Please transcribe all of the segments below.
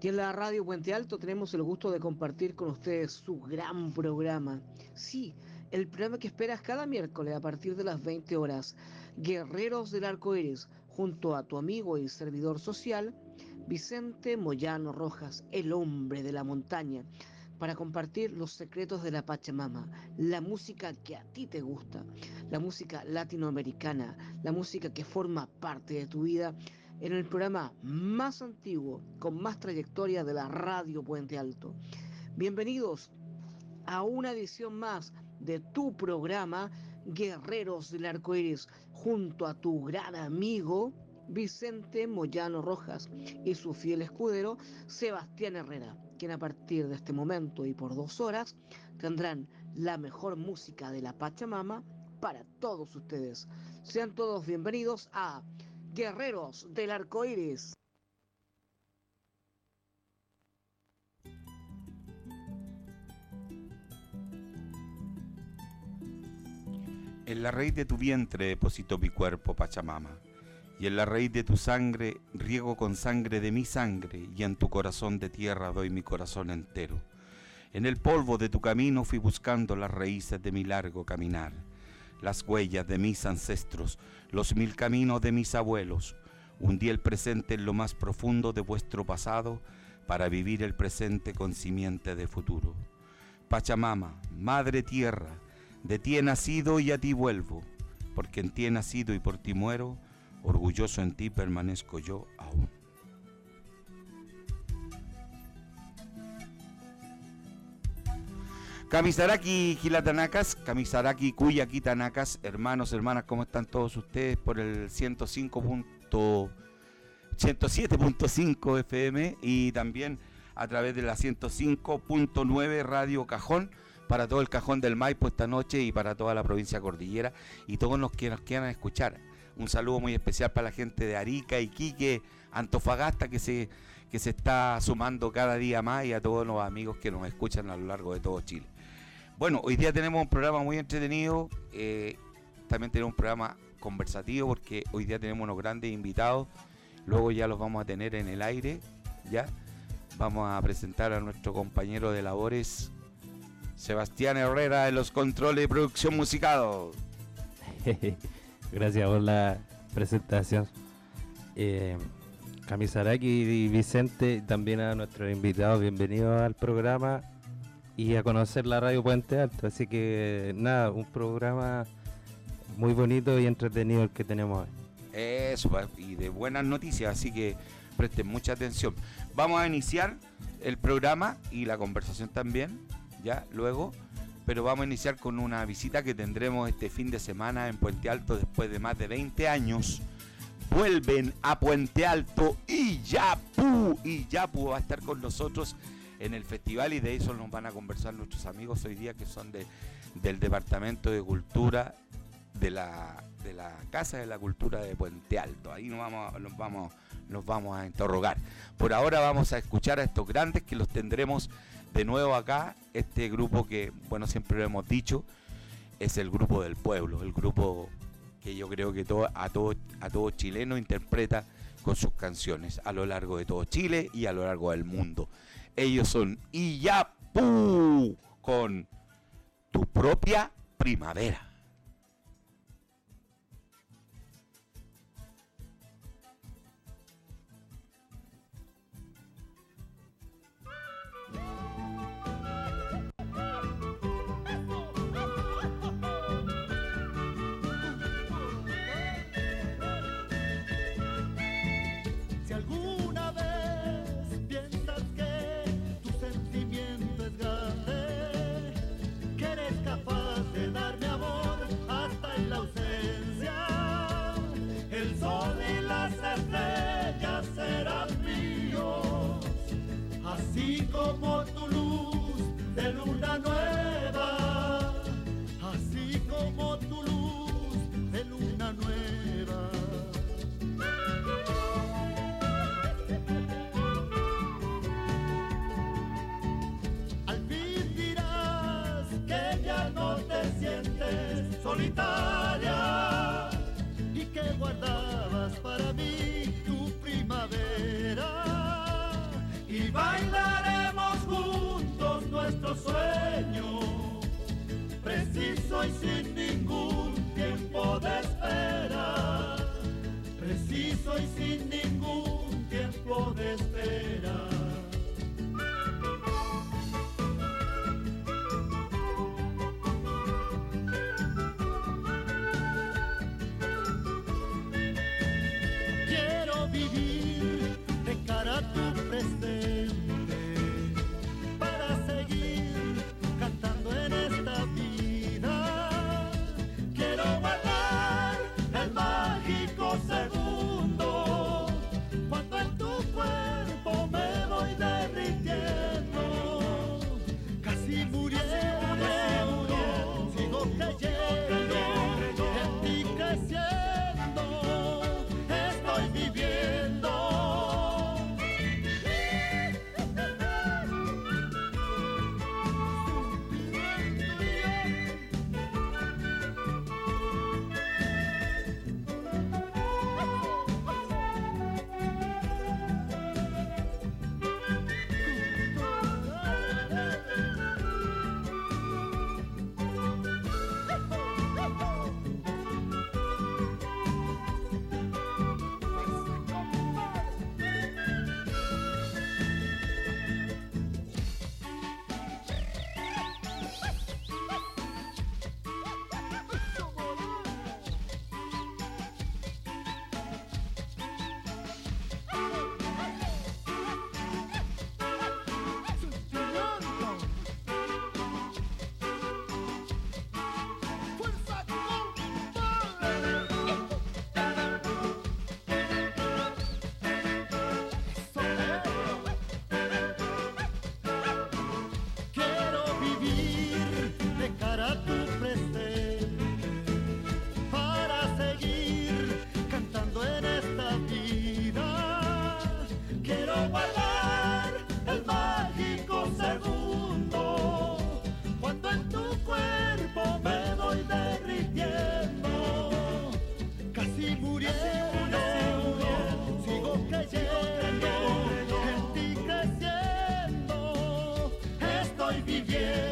Y en la radio Puente Alto tenemos el gusto de compartir con ustedes su gran programa. Sí, el programa que esperas cada miércoles a partir de las 20 horas. Guerreros del Arco Iris, junto a tu amigo y servidor social, Vicente Moyano Rojas, el hombre de la montaña, para compartir los secretos de la Pachamama, la música que a ti te gusta, la música latinoamericana, la música que forma parte de tu vida en el programa más antiguo, con más trayectoria de la radio Puente Alto. Bienvenidos a una edición más de tu programa Guerreros del Arco Iris, junto a tu gran amigo Vicente Moyano Rojas y su fiel escudero Sebastián Herrera, quien a partir de este momento y por dos horas tendrán la mejor música de la Pachamama para todos ustedes. Sean todos bienvenidos a Guerreros del Arco Iris. En la raíz de tu vientre deposito mi cuerpo, Pachamama, y en la raíz de tu sangre riego con sangre de mi sangre, y en tu corazón de tierra doy mi corazón entero. En el polvo de tu camino fui buscando las raíces de mi largo caminar las huellas de mis ancestros, los mil caminos de mis abuelos. Hundí el presente en lo más profundo de vuestro pasado para vivir el presente con simiente de futuro. Pachamama, Madre Tierra, de ti he nacido y a ti vuelvo, porque en ti he nacido y por ti muero, orgulloso en ti permanezco yo aún. Kamisaraki Gilatanacas, Kamisaraki Kuyaki Tanacas, hermanos, hermanas, ¿cómo están todos ustedes por el 105.107.5 FM y también a través de la 105.9 Radio Cajón para todo el Cajón del Maipo esta noche y para toda la provincia cordillera y todos los que nos quieran escuchar. Un saludo muy especial para la gente de Arica, Iquique, Antofagasta que se, que se está sumando cada día más y a todos los amigos que nos escuchan a lo largo de todo Chile. Bueno, hoy día tenemos un programa muy entretenido. Eh, también tenemos un programa conversativo porque hoy día tenemos unos grandes invitados. Luego ya los vamos a tener en el aire. Ya vamos a presentar a nuestro compañero de labores, Sebastián Herrera, de los controles de producción musical. Gracias por la presentación. Eh, Camisaraki y Vicente, también a nuestros invitados, bienvenidos al programa y a conocer la radio Puente Alto. Así que nada, un programa muy bonito y entretenido el que tenemos hoy. Eso, y de buenas noticias, así que presten mucha atención. Vamos a iniciar el programa y la conversación también, ya luego, pero vamos a iniciar con una visita que tendremos este fin de semana en Puente Alto después de más de 20 años. Vuelven a Puente Alto y Yapu, y Yapu va a estar con nosotros en el festival y de eso nos van a conversar nuestros amigos hoy día que son de, del Departamento de Cultura de la, de la Casa de la Cultura de Puente Alto. Ahí nos vamos, nos vamos, nos vamos a interrogar. Por ahora vamos a escuchar a estos grandes que los tendremos de nuevo acá. Este grupo que, bueno, siempre lo hemos dicho, es el grupo del pueblo, el grupo que yo creo que a, todo, a todo chileno interpreta con sus canciones a lo largo de todo Chile y a lo largo del mundo. Ellos son Iyapu con tu propia primavera. Como tu luz de luna nueva, así como tu luz de luna nueva. Al fin dirás que ya no te sientes solitaria y que guardabas para mí tu primavera. Y Estoy sin ningún tiempo de espera, preciso y sin ningún tiempo de espera. Estoy viviendo.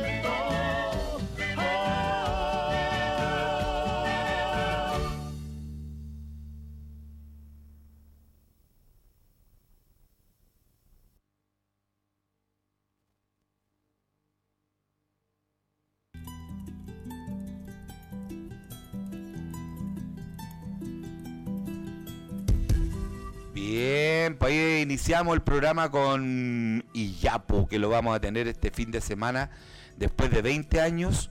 Iniciamos el programa con Iyapo, que lo vamos a tener este fin de semana. Después de 20 años,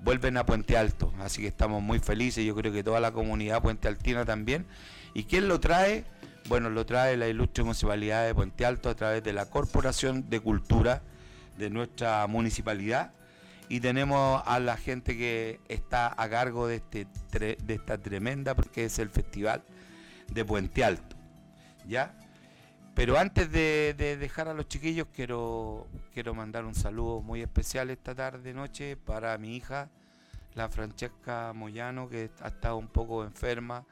vuelven a Puente Alto. Así que estamos muy felices, yo creo que toda la comunidad puente altina también. ¿Y quién lo trae? Bueno, lo trae la ilustre municipalidad de Puente Alto a través de la Corporación de Cultura de nuestra municipalidad. Y tenemos a la gente que está a cargo de, este, de esta tremenda, porque es el Festival de Puente Alto. ¿Ya? Pero antes de, de dejar a los chiquillos, quiero, quiero mandar un saludo muy especial esta tarde, noche, para mi hija, la Francesca Moyano, que ha estado un poco enferma,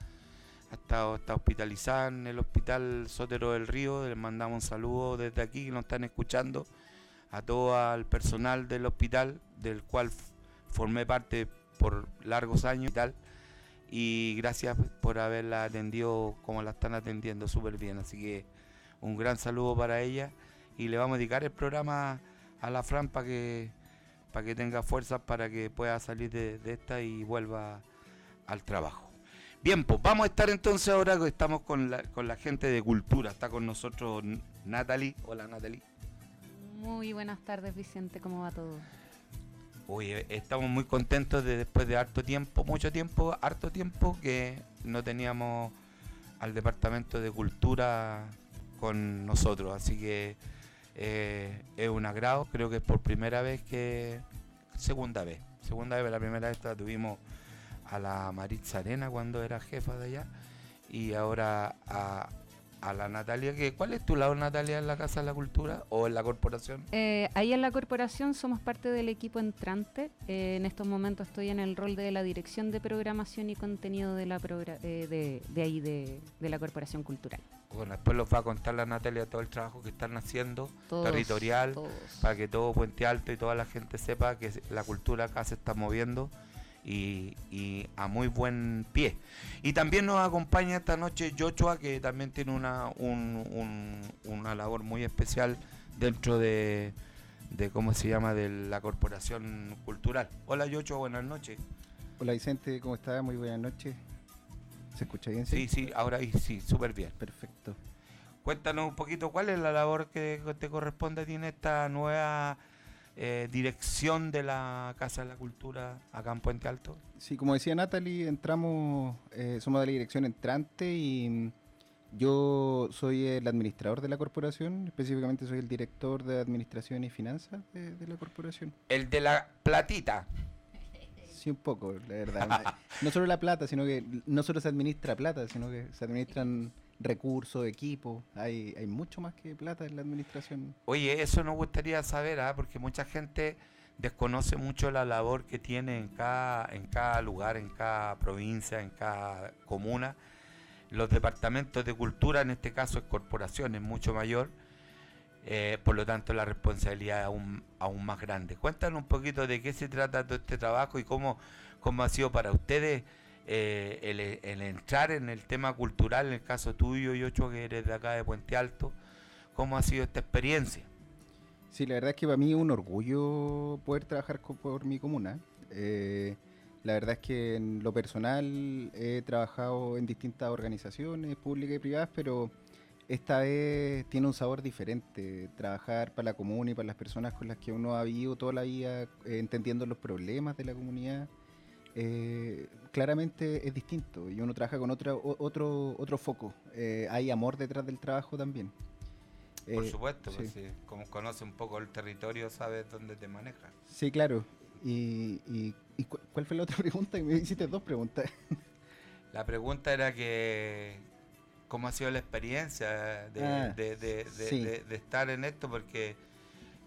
ha estado está hospitalizada en el hospital Sotero del Río. Les mandamos un saludo desde aquí, que nos están escuchando, a todo el personal del hospital, del cual formé parte por largos años y tal y gracias por haberla atendido como la están atendiendo súper bien. Así que un gran saludo para ella y le vamos a dedicar el programa a la Fran para que, para que tenga fuerzas para que pueda salir de, de esta y vuelva al trabajo. Bien, pues vamos a estar entonces ahora que estamos con la, con la gente de cultura. Está con nosotros Natalie. Hola Natalie. Muy buenas tardes, Vicente, ¿cómo va todo? Oye, estamos muy contentos de después de harto tiempo, mucho tiempo, harto tiempo que no teníamos al departamento de cultura con nosotros, así que eh, es un agrado, creo que es por primera vez que, segunda vez, segunda vez, la primera vez la tuvimos a la Maritza Arena cuando era jefa de allá y ahora a, a la Natalia, que ¿cuál es tu lado Natalia en la Casa de la Cultura o en la corporación? Eh, ahí en la corporación somos parte del equipo entrante. Eh, en estos momentos estoy en el rol de la dirección de programación y contenido de la eh, de, ahí de la corporación cultural. Bueno, después los va a contar la Natalia todo el trabajo que están haciendo Todos, territorial todos. para que todo Puente Alto y toda la gente sepa que la cultura acá se está moviendo y, y a muy buen pie. Y también nos acompaña esta noche Yochoa, que también tiene una, un- un- una labor muy especial dentro de, de, ¿cómo se llama?, de la Corporación Cultural. Hola Yochoa, buenas noches. Hola Vicente, ¿cómo estás? Muy buenas noches. ¿Se escucha bien? Sí, sí, ahora sí, súper bien. Perfecto. Cuéntanos un poquito cuál es la labor que te corresponde a ti en esta nueva eh, dirección de la Casa de la Cultura acá en Puente Alto. Sí, como decía Natalie, entramos, eh, somos de la dirección entrante y mm, yo soy el administrador de la corporación, específicamente soy el director de administración y finanzas de, de la corporación. El de la platita. Sí, un poco, la verdad. no solo la plata, sino que no solo se administra plata, sino que se administran recursos, equipos. Hay, hay mucho más que plata en la administración. Oye, eso nos gustaría saber, ¿ah? porque mucha gente desconoce mucho la labor que tiene en cada, en cada lugar, en cada provincia, en cada comuna. Los departamentos de cultura, en este caso es corporación, es mucho mayor. Eh, por lo tanto, la responsabilidad es aún, más grande. Cuéntanos un poquito de qué se trata todo este trabajo y cómo, cómo ha sido para ustedes eh, el, entrar en el tema cultural, en el caso tuyo, Yocho, que eres de acá de Puente Alto. ¿Cómo ha sido esta experiencia? Sí, la verdad es que para mí es un orgullo poder trabajar por mi comuna. Eh, la verdad es que en lo personal he trabajado en distintas organizaciones públicas y privadas, pero esta vez tiene un sabor diferente. Trabajar para la comuna y para las personas con las que uno ha vivido toda la vida, eh, entendiendo los problemas de la comunidad, eh, claramente es distinto y uno trabaja con otra, o- otro, otro foco. Eh, hay amor detrás del trabajo también. Por supuesto, pues, sí, como conoce un poco el territorio, sabes dónde te manejas. Sí, claro. ¿Y, y, y cu- cuál fue la otra pregunta? Me hiciste dos preguntas. La pregunta era que cómo ha sido la experiencia de, Ah, de- de- de- sí. de- de estar en esto, porque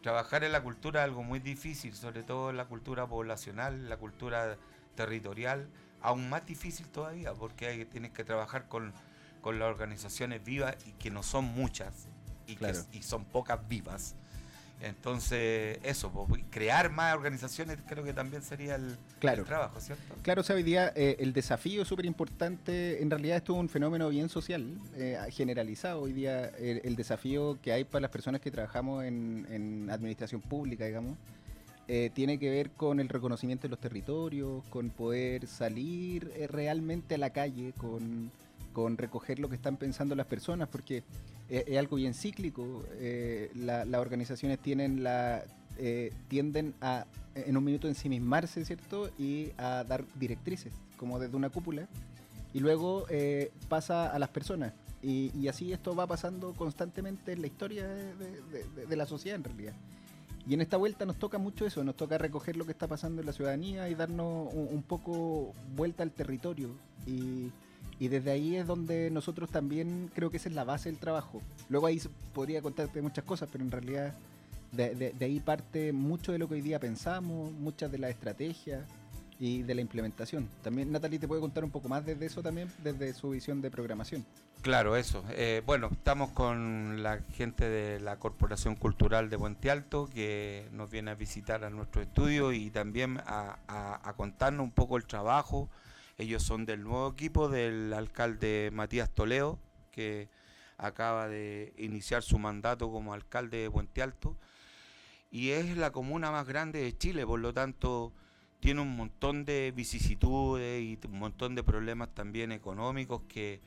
trabajar en la cultura es algo muy difícil, sobre todo en la cultura poblacional, la cultura territorial, aún más difícil todavía, porque hay, tienes que trabajar con, con las organizaciones vivas y que no son muchas y, que- Claro. y son pocas vivas. Entonces, eso, pues, crear más organizaciones creo que también sería el, Claro. el trabajo, ¿cierto? Claro, o sea, hoy día eh, el desafío es súper importante. En realidad esto es un fenómeno bien social, eh, generalizado. Hoy día el, el desafío que hay para las personas que trabajamos en, en administración pública, digamos, eh, tiene que ver con el reconocimiento de los territorios, con poder salir eh, realmente a la calle, con, con recoger lo que están pensando las personas, porque eh, es algo bien cíclico. eh, la- las organizaciones tienen la, eh, tienden a en un minuto ensimismarse, ¿cierto? Y a dar directrices, como desde una cúpula, y luego eh, pasa a las personas. Y, y así esto va pasando constantemente en la historia de, de- de- de la sociedad, en realidad. Y en esta vuelta nos toca mucho eso, nos toca recoger lo que está pasando en la ciudadanía y darnos un, un poco vuelta al territorio. Y, y desde ahí es donde nosotros también creo que esa es la base del trabajo. Luego ahí podría contarte muchas cosas, pero en realidad de, ahí parte mucho de lo que hoy día pensamos, muchas de las estrategias y de la implementación. También Natalie te puede contar un poco más desde eso también, desde su visión de programación. Claro, eso. Eh, bueno, estamos con la gente de la Corporación Cultural de Puente Alto que nos viene a visitar a nuestro estudio y también a contarnos un poco el trabajo. Ellos son del nuevo equipo del alcalde Matías Toledo, que acaba de iniciar su mandato como alcalde de Puente Alto. Y es la comuna más grande de Chile, por lo tanto tiene un montón de vicisitudes y un montón de problemas también económicos que,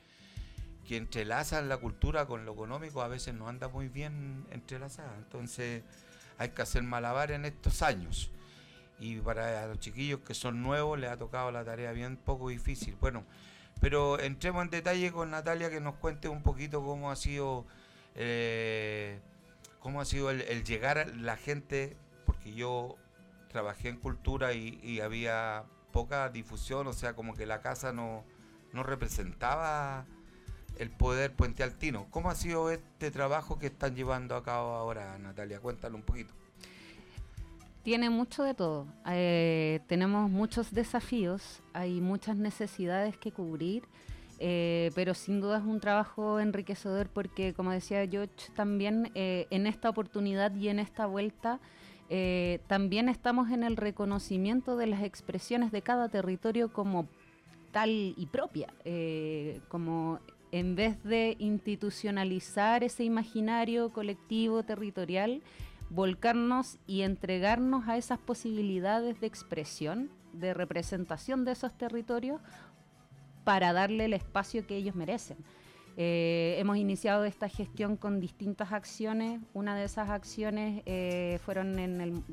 que entrelazan la cultura con lo económico, a veces no anda muy bien entrelazada. Entonces hay que hacer malabar en estos años. Y para los chiquillos que son nuevos les ha tocado la tarea bien poco difícil. Bueno, pero entremos en detalle con Natalia que nos cuente un poquito cómo ha sido eh, cómo ha sido el, llegar a la gente, porque yo trabajé en cultura y, y había poca difusión, o sea, como que la casa no, no representaba el poder puente altino. ¿Cómo ha sido este trabajo que están llevando a cabo ahora, Natalia? Cuéntalo un poquito. Tiene mucho de todo. Eh, tenemos muchos desafíos, hay muchas necesidades que cubrir, eh, pero sin duda es un trabajo enriquecedor porque, como decía George, también eh, en esta oportunidad y en esta vuelta también estamos en el reconocimiento de las expresiones de cada territorio como tal y propia, como en vez de institucionalizar ese imaginario colectivo territorial, volcarnos y entregarnos a esas posibilidades de expresión, de representación de esos territorios, para darle el espacio que ellos merecen. Eh, hemos iniciado esta gestión con distintas acciones. Una de esas acciones eh, fueron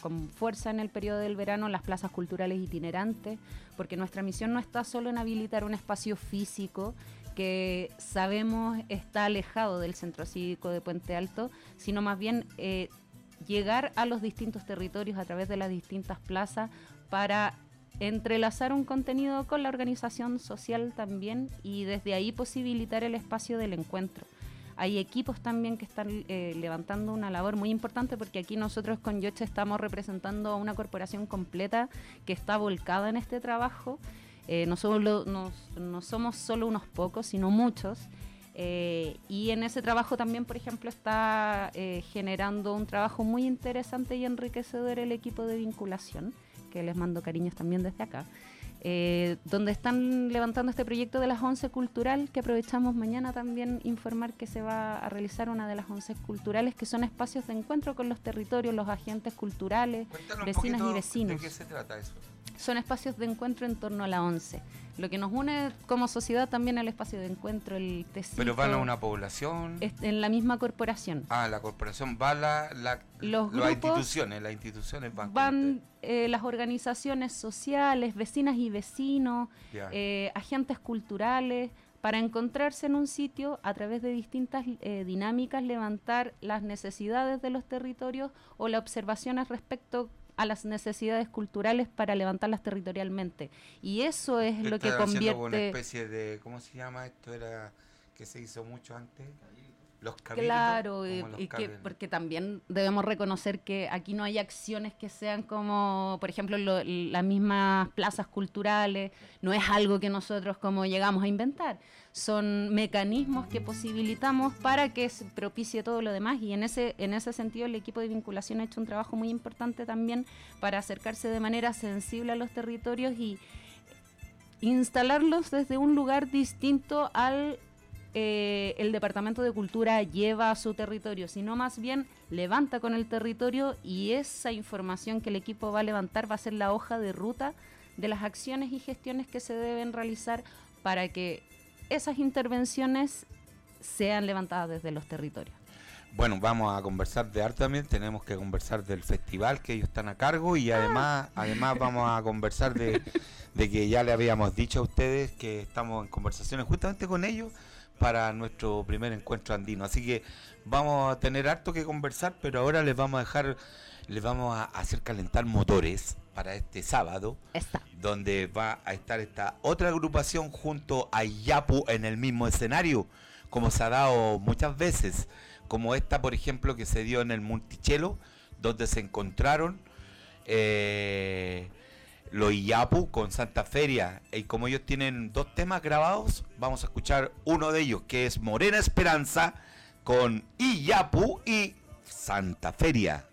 con fuerza en el periodo del verano las plazas culturales itinerantes, porque nuestra misión no está solo en habilitar un espacio físico que sabemos está alejado del centro cívico de Puente Alto, sino más bien eh, llegar a los distintos territorios a través de las distintas plazas para entrelazar un contenido con la organización social también y desde ahí posibilitar el espacio del encuentro. Hay equipos también que están eh, levantando una labor muy importante porque aquí nosotros con Yoche estamos representando a una corporación completa que está volcada en este trabajo. Eh, no, solo, no, somos solo unos pocos, sino muchos. Eh, y en ese trabajo también, por ejemplo, está generando un trabajo muy interesante y enriquecedor el equipo de vinculación que les mando cariños también desde acá, eh, donde están levantando este proyecto de las 11 cultural, que aprovechamos mañana también informar que se va a realizar una de las 11 culturales, que son espacios de encuentro con los territorios, los agentes culturales, vecinas y vecinos. ¿De qué se trata eso? Son espacios de encuentro en torno a la 11 lo que nos une como sociedad también el espacio de encuentro, el tecito. ¿Pero van a una población? En la misma corporación. Ah, la corporación va la, la Los las instituciones, las instituciones van. Van eh, las organizaciones sociales, vecinas y vecinos, eh, agentes culturales, para encontrarse en un sitio a través de distintas eh, dinámicas, levantar las necesidades de los territorios o las observaciones respecto a las necesidades culturales para levantarlas territorialmente. Y eso es lo que convierte... una especie de, ¿cómo se llama esto? Era que se hizo mucho antes. Los claro, y, que, porque también debemos reconocer que aquí no hay acciones que sean como, por ejemplo, las mismas plazas culturales, no es algo que nosotros como llegamos a inventar, son mecanismos que posibilitamos para que se propicie todo lo demás y en ese, en ese sentido el equipo de vinculación ha hecho un trabajo muy importante también para acercarse de manera sensible a los territorios y instalarlos desde un lugar distinto al eh, el Departamento de Cultura lleva a su territorio, sino más bien levanta con el territorio y esa información que el equipo va a levantar va a ser la hoja de ruta de las acciones y gestiones que se deben realizar para que esas intervenciones sean levantadas desde los territorios. Bueno, vamos a conversar de arte también, tenemos que conversar del festival que ellos están a cargo y además, además vamos a conversar de, de que ya le habíamos dicho a ustedes que estamos en conversaciones justamente con ellos para nuestro primer encuentro andino. Así que vamos a tener harto que conversar, pero ahora les vamos a dejar, les vamos a hacer calentar motores para este sábado, donde va a estar esta otra agrupación junto a Yapu en el mismo escenario, como se ha dado muchas veces, como esta, por ejemplo, que se dio en el Multichelo, donde se encontraron. Eh, los Iyapu con Santa Feria. Y como ellos tienen dos temas grabados, vamos a escuchar uno de ellos, que es Morena Esperanza con Iyapu y Santa Feria.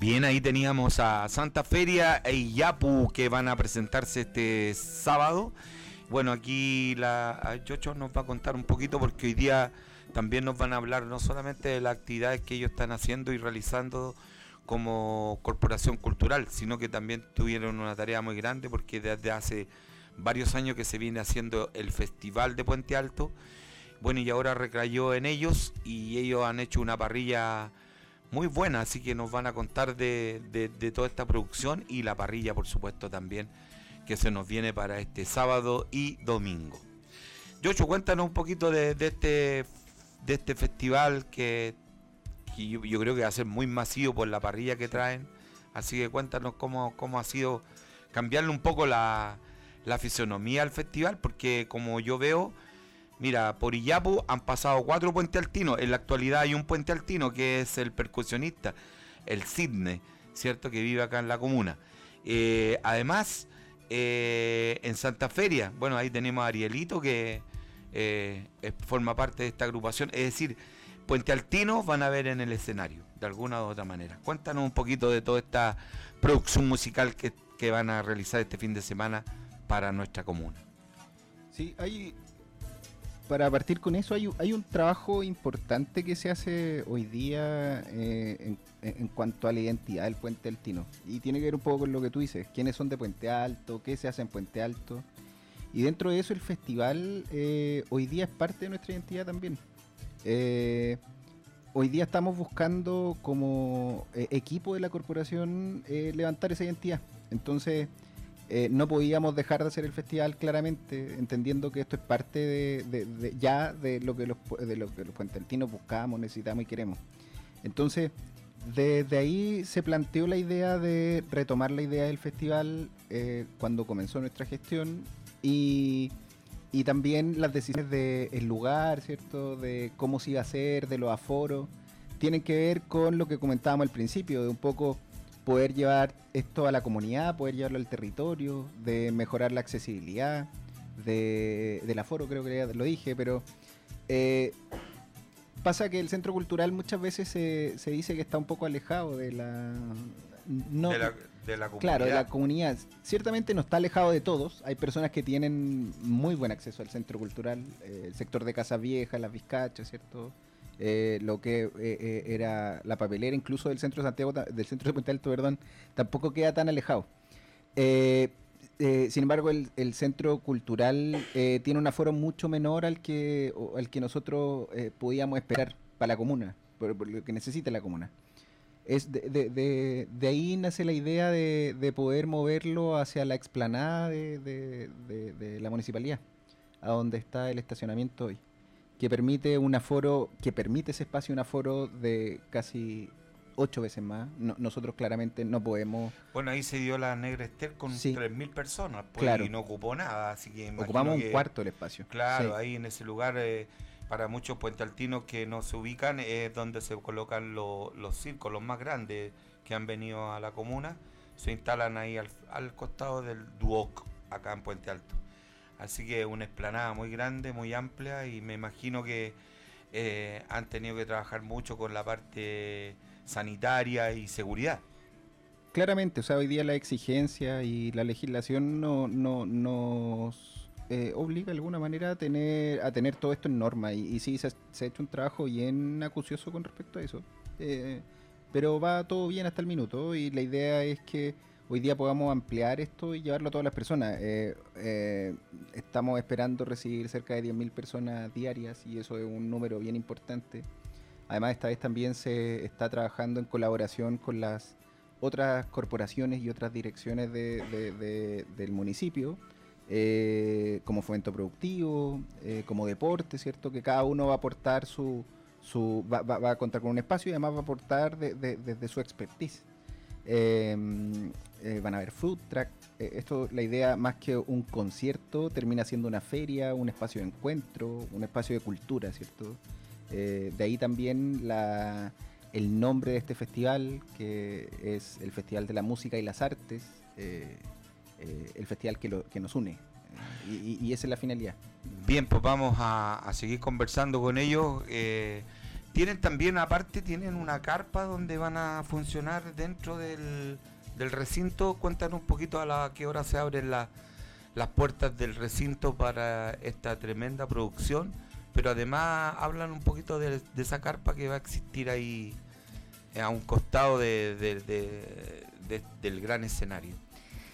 Bien, ahí teníamos a Santa Feria e Yapu que van a presentarse este sábado. Bueno, aquí la a Chocho nos va a contar un poquito porque hoy día también nos van a hablar no solamente de las actividades que ellos están haciendo y realizando como corporación cultural, sino que también tuvieron una tarea muy grande porque desde hace varios años que se viene haciendo el Festival de Puente Alto. Bueno, y ahora recayó en ellos y ellos han hecho una parrilla muy buena, así que nos van a contar de, de- toda esta producción y la parrilla, por supuesto, también, que se nos viene para este sábado y domingo. Yocho, cuéntanos un poquito de, de este, de este festival que, yo creo que va a ser muy masivo por la parrilla que traen. Así que cuéntanos cómo, cómo ha sido cambiarle un poco la, la fisonomía al festival, porque como yo veo, mira, por Iyapu han pasado cuatro puentes altinos. En la actualidad hay un puente altino que es el percusionista, el Sidney, ¿cierto? Que vive acá en la comuna. Eh, además, eh, en Santa Feria, bueno, ahí tenemos a Arielito que eh, forma parte de esta agrupación. Es decir, Puente Altino van a ver en el escenario, de alguna u otra manera. Cuéntanos un poquito de toda esta producción musical que, que van a realizar este fin de semana para nuestra comuna. Sí, hay. Para partir con eso, hay, un- trabajo importante que se hace hoy día eh, en, cuanto a la identidad del Puente Altino. Y tiene que ver un poco con lo que tú dices: quiénes son de Puente Alto, qué se hace en Puente Alto. Y dentro de eso, el festival eh, hoy día es parte de nuestra identidad también. Eh, hoy día estamos buscando, como equipo de la corporación, levantar esa identidad. Entonces. Eh, no podíamos dejar de hacer el festival claramente, entendiendo que esto es parte de, de- de- ya de lo que los de lo que los buscamos, necesitamos y queremos. Entonces, desde ahí se planteó la idea de retomar la idea del festival eh, cuando comenzó nuestra gestión y, y también las decisiones del lugar, ¿cierto? De cómo se iba a hacer, de los aforos, tienen que ver con lo que comentábamos al principio, de un poco poder llevar esto a la comunidad, poder llevarlo al territorio, de mejorar la accesibilidad, de, del aforo, creo que ya lo dije, pero eh, pasa que el centro cultural muchas veces se, se dice que está un poco alejado de la... No, de, la, de la Claro, de la comunidad. comunidad. Ciertamente no está alejado de todos. Hay personas que tienen muy buen acceso al centro cultural, eh, el sector de Casas Viejas, las Vizcachas, ¿cierto? Eh, lo que eh, eh, era la papelera, incluso del centro de Santiago, del centro de Puente Alto, perdón, tampoco queda tan alejado. Eh, eh, sin embargo, el, el centro cultural tiene un aforo mucho menor al que, o- al que nosotros podíamos esperar para la comuna, por, por lo que necesita la comuna. Es de, de- de- de ahí nace la idea de, de poder moverlo hacia la explanada de la municipalidad, a donde está el estacionamiento hoy, que permite un aforo, que permite ese espacio un aforo de casi ocho veces más. No- nosotros claramente no podemos, Bueno, ahí se dio la Negra Esther con Sí. 3.000 personas, pues, Claro. y no ocupó nada, así que ocupamos un cuarto del espacio. Claro, Sí. ahí en ese lugar, eh, para muchos puentealtinos que no se ubican, es donde se colocan lo- los circos, los más grandes que han venido a la comuna, se instalan ahí al, al costado del Duoc, acá en Puente Alto. Así que una explanada muy grande, muy amplia, y me imagino que eh, han tenido que trabajar mucho con la parte sanitaria y seguridad. Claramente, o sea, hoy día la exigencia y la legislación no, no, nos eh, obliga de alguna manera a tener, a tener todo esto en norma. Y, sí, se ha hecho un trabajo bien acucioso con respecto a eso. Eh, pero va todo bien hasta el minuto y la idea es que hoy día podamos ampliar esto y llevarlo a todas las personas. Eh, eh, estamos esperando recibir cerca de 10.000 personas diarias y eso es un número bien importante. Además, esta vez también se está trabajando en colaboración con las otras corporaciones y otras direcciones de- de- de- del municipio, eh, como fomento productivo, como deporte, ¿cierto? Que cada uno va a aportar su, va, va- a contar con un espacio y además va a aportar de- de- desde su expertise. Eh, eh, van a haber food track. eh, esto, la idea más que un concierto, termina siendo una feria, un espacio de encuentro, un espacio de cultura, ¿cierto? Eh, de ahí también la, el nombre de este festival, que es el Festival de la Música y las Artes. el festival que, lo, que nos une. Y, esa es la finalidad. Bien, pues vamos a seguir conversando con ellos. Tienen también, aparte, tienen una carpa donde van a funcionar dentro del, del recinto. Cuéntanos un poquito a la qué hora se abren la- las puertas del recinto para esta tremenda producción. Pero además hablan un poquito de, esa carpa que va a existir ahí eh, a un costado de- del gran escenario.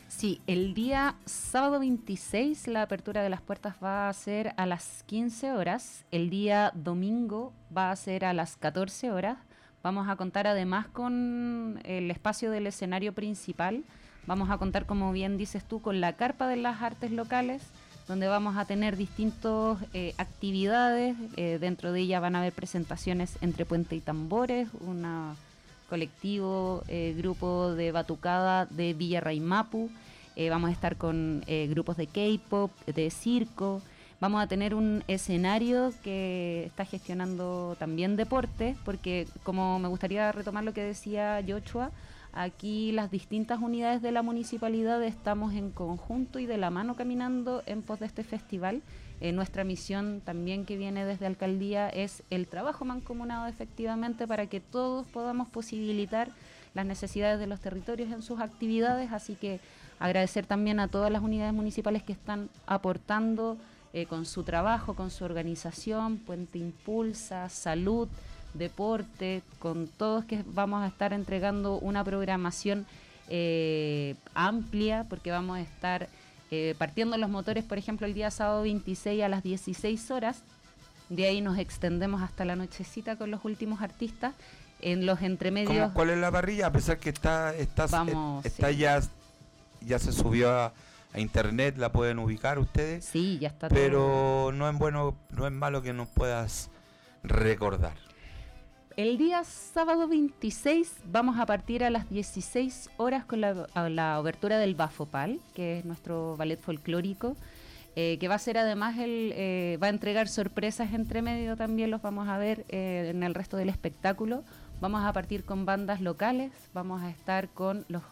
Sí, el día sábado 26 la apertura de las puertas va a ser a las 15 horas, el día domingo va a ser a las 14 horas. Vamos a contar además con el espacio del escenario principal. Vamos a contar, como bien dices tú, con la carpa de las artes locales, donde vamos a tener distintas actividades. Eh, dentro de ella van a haber presentaciones entre Puente y Tambores, una colectivo, eh, grupo de batucada de Villa Raimapu. Eh, vamos a estar con eh, grupos de K-pop, de circo. Vamos a tener un escenario que está gestionando también deportes, porque como me gustaría retomar lo que decía Joshua, aquí las distintas unidades de la municipalidad estamos en conjunto y de la mano caminando en pos de este festival. Eh, nuestra misión también que viene desde alcaldía es el trabajo mancomunado efectivamente para que todos podamos posibilitar las necesidades de los territorios en sus actividades, así que agradecer también a todas las unidades municipales que están aportando eh, con su trabajo, con su organización, Puente Impulsa, Salud, Deporte, con todos que vamos a estar entregando una programación eh, amplia, porque vamos a estar eh, partiendo los motores, por ejemplo, el día sábado 26 a las 16 horas. De ahí nos extendemos hasta la nochecita con los últimos artistas. En los entremedios. ¿Cómo- ¿Cuál es la parrilla? A pesar que está, está, Vamos, está sí. ya, ya se subió a, a internet, la pueden ubicar ustedes, Sí, ya está todo. pero no es bueno, no es malo que nos puedas recordar. El día sábado 26 vamos a partir a las 16 horas con la, la obertura del Bafopal, que es nuestro ballet folclórico, eh, que va a ser además el, eh, va a entregar sorpresas entre medio también, los vamos a ver eh, en el resto del espectáculo. Vamos a partir con bandas locales, vamos a estar con los,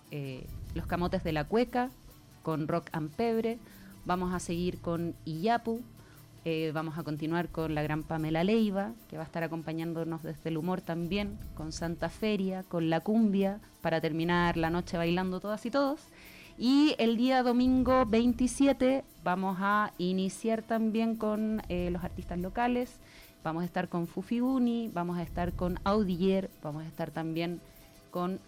los Camotes de la Cueca, con Rock Ampebre, vamos a seguir con Iyapu, eh, vamos a continuar con la gran Pamela Leiva, que va a estar acompañándonos desde el humor también, con Santa Feria, con la cumbia, para terminar la noche bailando todas y todos. Y el día domingo 27 vamos a iniciar también con eh, los artistas locales. Vamos a estar con Fufi Uni, vamos a estar con Audier, vamos a estar también con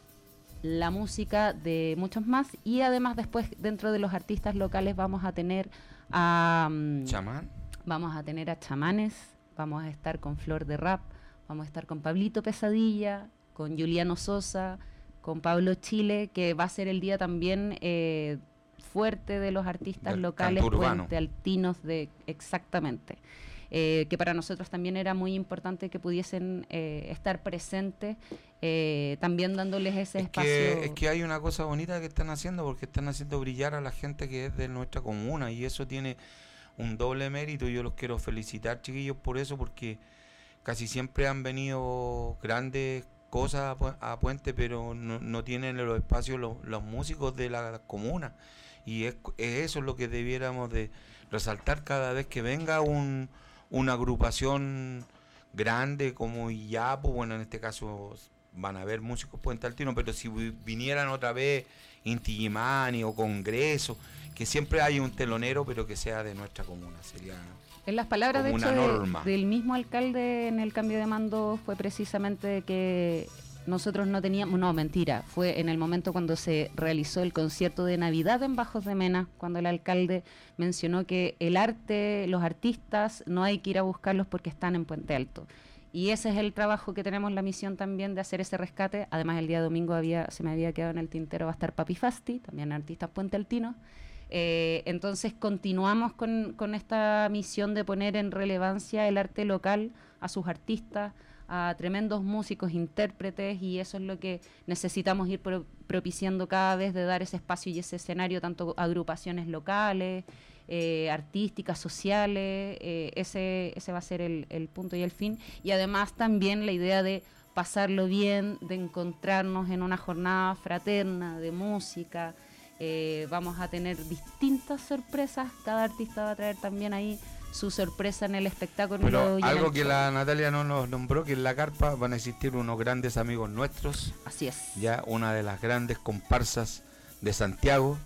la música de muchos más. Y además después dentro de los artistas locales vamos a tener a... mm, ¿Chamán? Vamos a tener a chamanes, vamos a estar con Flor de Rap, vamos a estar con Pablito Pesadilla, con Juliano Sosa, con Pablo Chile, que va a ser el día también eh, fuerte de los artistas Del locales puente altinos de exactamente. Eh, que para nosotros también era muy importante que pudiesen eh, estar presentes, eh, también dándoles ese Es espacio. que, es que hay una cosa bonita que están haciendo porque están haciendo brillar a la gente que es de nuestra comuna y eso tiene un doble mérito. Yo los quiero felicitar, chiquillos, por eso, porque casi siempre han venido grandes cosas a, Pu- a Puente, pero no, no tienen los espacios los, los músicos de la comuna. Y es, es eso lo que debiéramos de resaltar cada vez que venga un, una agrupación grande como Iyapo, bueno, en este caso van a haber músicos Puente Altino, pero si vi- vinieran otra vez Inti Illimani o Congreso, que siempre hay un telonero, pero que sea de nuestra comuna, sería... En las palabras, de hecho, de- del mismo alcalde en el cambio de mando fue precisamente que nosotros no teníamos, no, mentira, fue en el momento cuando se realizó el concierto de Navidad en Bajos de Mena, cuando el alcalde mencionó que el arte, los artistas, no hay que ir a buscarlos porque están en Puente Alto. Y ese es el trabajo que tenemos la misión también de hacer ese rescate. Además, el día domingo había, se me había quedado en el tintero, va a estar Papi Fasti, también artistas Puente Altinos. Eh, entonces continuamos con, con esta misión de poner en relevancia el arte local a sus artistas, a tremendos músicos, intérpretes, y eso es lo que necesitamos ir pro- propiciando cada vez de dar ese espacio y ese escenario, tanto agrupaciones locales, eh, artísticas, sociales, eh, ese, ese va a ser el, el punto y el fin. Y además también la idea de pasarlo bien, de encontrarnos en una jornada fraterna de música, Eh, vamos a tener distintas sorpresas. Cada artista va a traer también ahí su sorpresa en el espectáculo. Pero algo que la Natalia no nos nombró, que en la carpa van a existir unos grandes amigos nuestros, Así es. ya una de las grandes comparsas de Santiago.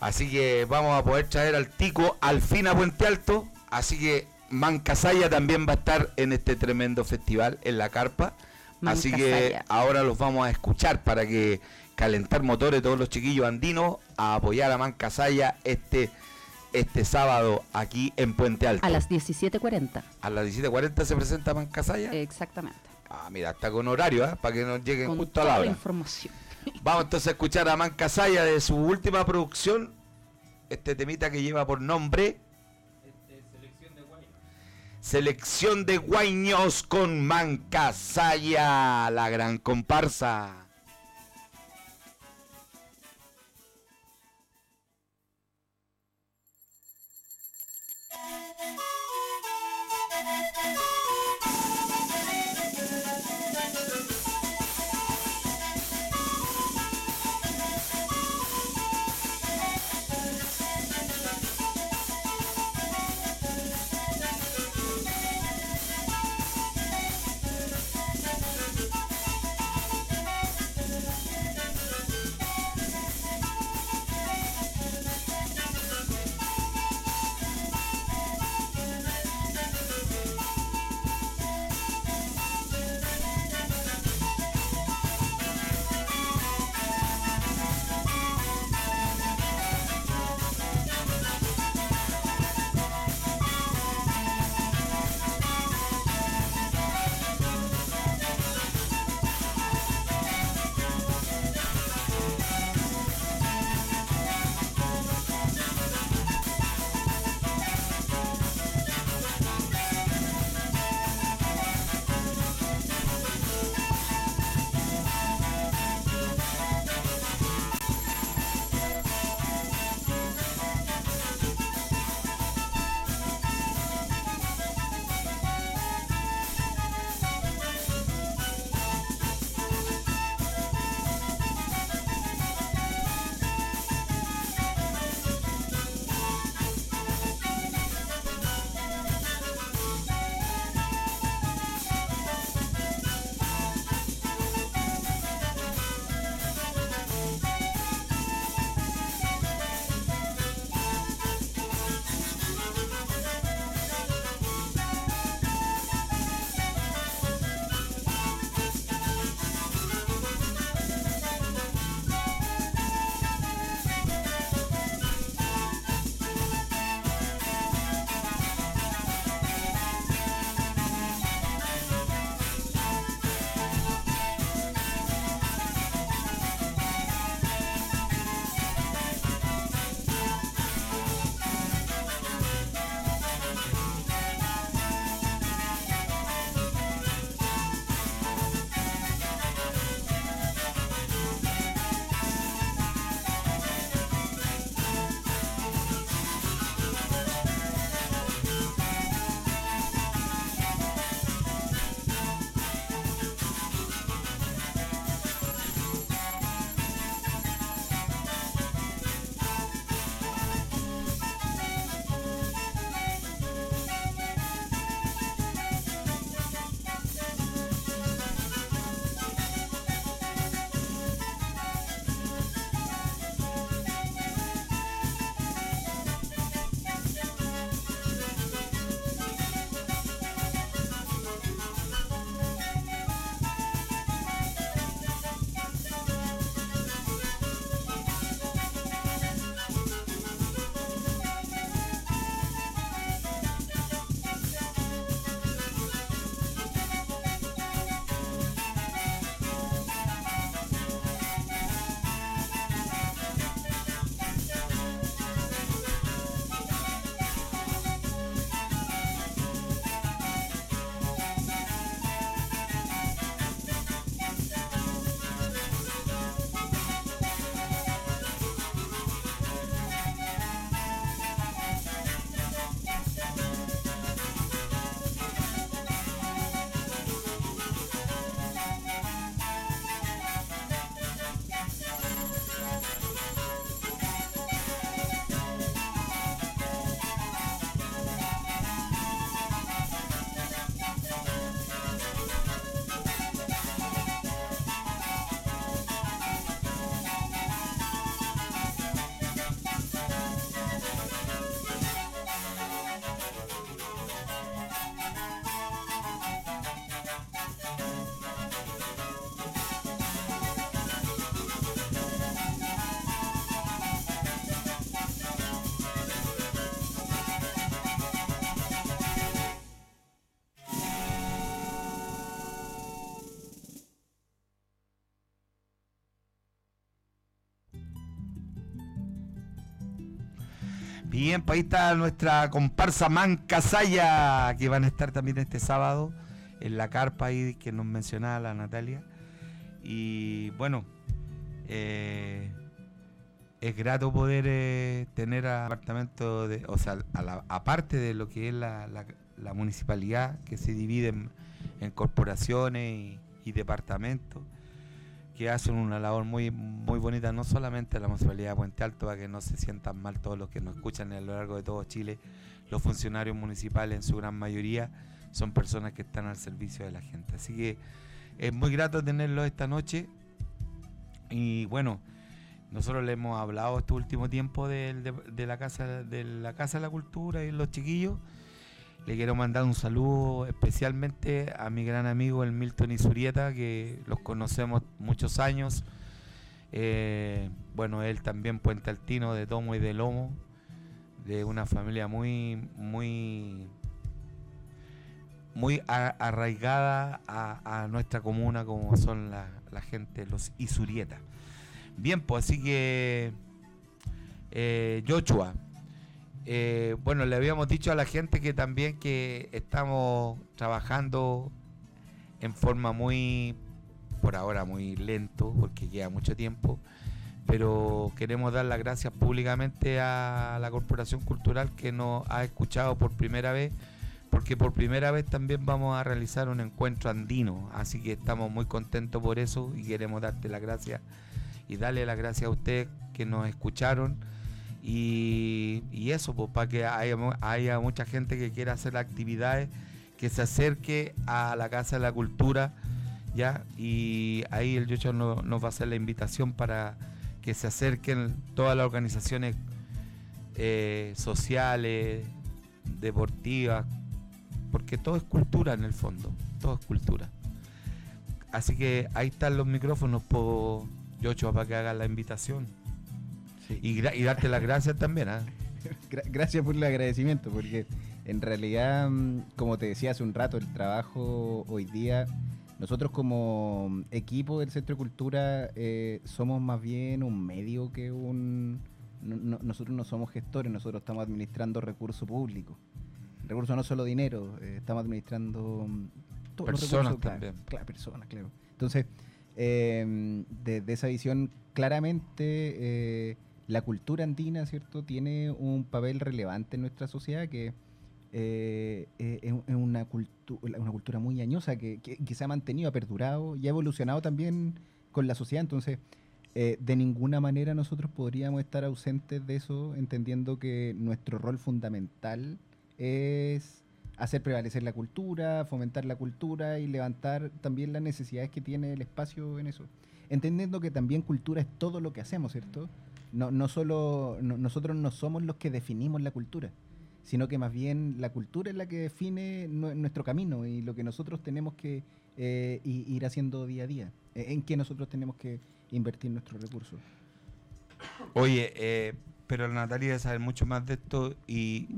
Así que vamos a poder traer al Tico al fin a Puente Alto. Así que Mancasaya también va a estar en este tremendo festival en la carpa. Así que ahora los vamos a escuchar para que calentar motores todos los chiquillos andinos a apoyar a Mancasaya este, este sábado aquí en Puente Alto. A las 17.40. A las 17.40 se presenta Mancasaya. Exactamente. Ah, mira, está con horario, ¿ah? para que nos lleguen Con justo a toda la la hora. información. Vamos entonces a escuchar a Mancasaya de su última producción, este temita que lleva por nombre Selección de Guaños con Mancasaya, la gran comparsa. Bien, pues ahí está nuestra comparsa Mancasaya, que van a estar también este sábado en la carpa ahí que nos mencionaba la Natalia. Y bueno, eh, es grato poder eh, tener apartamento, o sea, aparte de lo que es la, municipalidad, que se divide en, corporaciones y, departamentos, que hacen una labor muy, muy bonita, no solamente la municipalidad de Puente Alto, para que no se sientan mal todos los que nos escuchan a lo largo de todo Chile, los funcionarios municipales en su gran mayoría son personas que están al servicio de la gente. Así que es muy grato tenerlos esta noche. Y bueno, nosotros le hemos hablado este último tiempo de, la casa de la casa de la cultura y los chiquillos. Le quiero mandar un saludo especialmente a mi gran amigo el Milton Isurieta, que los conocemos muchos años. Eh, bueno, él también puente altino de tomo y de lomo, de una familia muy, muy muy arraigada a, nuestra comuna como son la, gente, los Isurietas. Bien, pues así que eh, Joshua, eh, bueno, le habíamos dicho a la gente que también que estamos trabajando en forma muy, por ahora muy lento, porque queda mucho tiempo, pero queremos dar las gracias públicamente a la Corporación Cultural que nos ha escuchado por primera vez porque por primera vez también vamos a realizar un encuentro andino, así que estamos muy contentos por eso y queremos darte las gracias y darle las gracias a ustedes que nos escucharon y, eso, pues para que haya, mucha gente que quiera hacer actividades, que se acerque a la Casa de la Cultura, ¿ya? Y ahí el Yocho nos va a hacer la invitación para que se acerquen todas las organizaciones eh, sociales, deportivas, porque todo es cultura en el fondo, todo es cultura. Así que ahí están los micrófonos por Yocho para que haga la invitación. Y, darte las gracias también. ¿ah? Gracias por el agradecimiento, porque en realidad, mm, como te decía hace un rato, el trabajo hoy día, nosotros como equipo del Centro de Cultura eh, somos más bien un medio que un... nosotros no somos gestores, nosotros estamos administrando recursos públicos recursos no solo dinero, eh, estamos administrando mm, todos personas los recursos, también. Claro, personas, claro. Entonces, eh, de, esa visión, claramente eh, la cultura andina, ¿cierto?, tiene un papel relevante en nuestra sociedad que es una, cultura una cultura muy añosa que, que, se ha mantenido, ha perdurado y ha evolucionado también con la sociedad. Entonces, de ninguna manera nosotros podríamos estar ausentes de eso, entendiendo que nuestro rol fundamental es hacer prevalecer la cultura, fomentar la cultura y levantar también las necesidades que tiene el espacio en eso. Entendiendo que también cultura es todo lo que hacemos, ¿cierto? No, no solo nosotros no somos los que definimos la cultura, sino que más bien la cultura es la que define nuestro camino y lo que nosotros tenemos que eh, ir haciendo día a día, e, en qué nosotros tenemos que invertir nuestros recursos. Oye, eh, pero Natalia sabe mucho más de esto y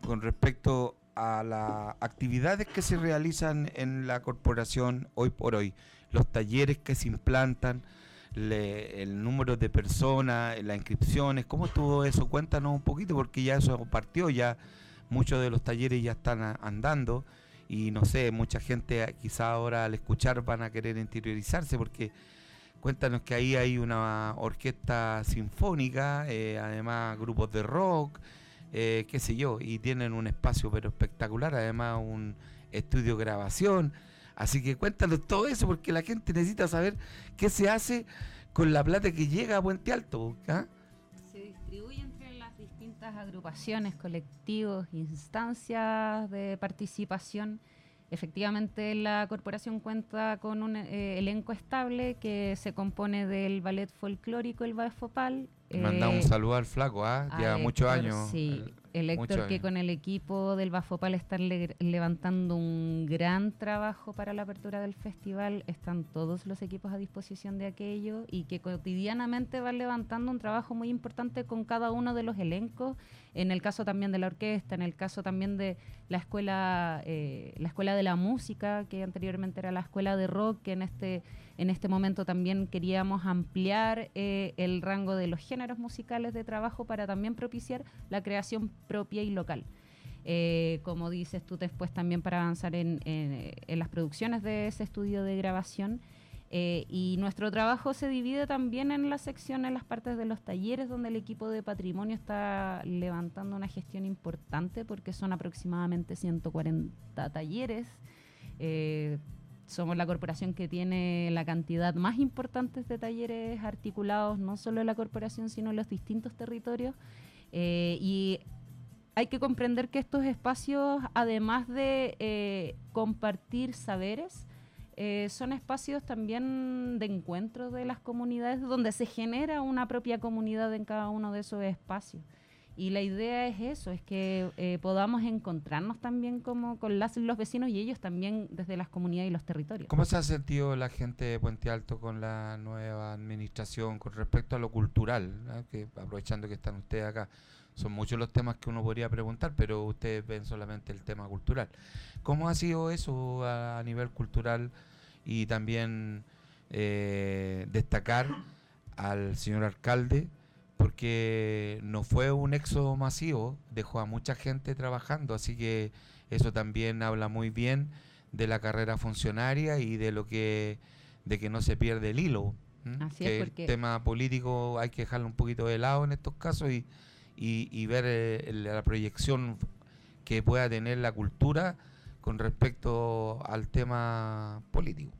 con respecto a las actividades que se realizan en la corporación hoy por hoy, los talleres que se implantan, el número de personas, las inscripciones, ¿cómo estuvo eso? Cuéntanos un poquito porque ya eso partió, ya muchos de los talleres ya están andando y no sé, mucha gente quizá ahora al escuchar van a querer interiorizarse porque cuéntanos que ahí hay una orquesta sinfónica, eh, además grupos de rock, eh, qué sé yo, y tienen un espacio pero espectacular, además un estudio grabación. Así que cuéntanos todo eso porque la gente necesita saber qué se hace con la plata que llega a Puente Alto. ¿ah? Se distribuye entre las distintas agrupaciones, colectivos, instancias de participación. Efectivamente, la corporación cuenta con un eh, elenco estable que se compone del ballet folclórico El Bafopal, Manda un eh, saludo al flaco, ¿ah? Lleva muchos años. Sí, El Héctor que con el equipo del Bafopal están le- levantando un gran trabajo para la apertura del festival, están todos los equipos a disposición de aquello y que cotidianamente van levantando un trabajo muy importante con cada uno de los elencos, en el caso también de la orquesta, en el caso también de la escuela, eh, la escuela de la música, que anteriormente era la escuela de rock, que en este, en este momento también queríamos ampliar eh, el rango de los géneros musicales de trabajo para también propiciar la creación propia y local. Eh, como dices tú después también para avanzar en, las producciones de ese estudio de grabación. Eh, y nuestro trabajo se divide también en la sección, en las partes de los talleres, donde el equipo de patrimonio está levantando una gestión importante, porque son aproximadamente 140 talleres. Eh, somos la corporación que tiene la cantidad más importante de talleres articulados, no solo en la corporación, sino en los distintos territorios. Eh, y hay que comprender que estos espacios, además de compartir saberes, eh, son espacios también de encuentro de las comunidades, donde se genera una propia comunidad en cada uno de esos espacios. Y la idea es eso, es que eh, podamos encontrarnos también como con las, los vecinos y ellos también desde las comunidades y los territorios. ¿Cómo se ha sentido la gente de Puente Alto con la nueva administración con respecto a lo cultural? Que aprovechando que están ustedes acá, son muchos los temas que uno podría preguntar, pero ustedes ven solamente el tema cultural. ¿Cómo ha sido eso a, a nivel cultural y también eh, destacar al señor alcalde? Porque no fue un éxodo masivo, dejó a mucha gente trabajando, así que eso también habla muy bien de la carrera funcionaria y de lo que de que no se pierde el hilo. ¿m? Así es, que porque- el tema político hay que dejarlo un poquito de lado en estos casos y, y, y ver eh, la proyección que pueda tener la cultura con respecto al tema político.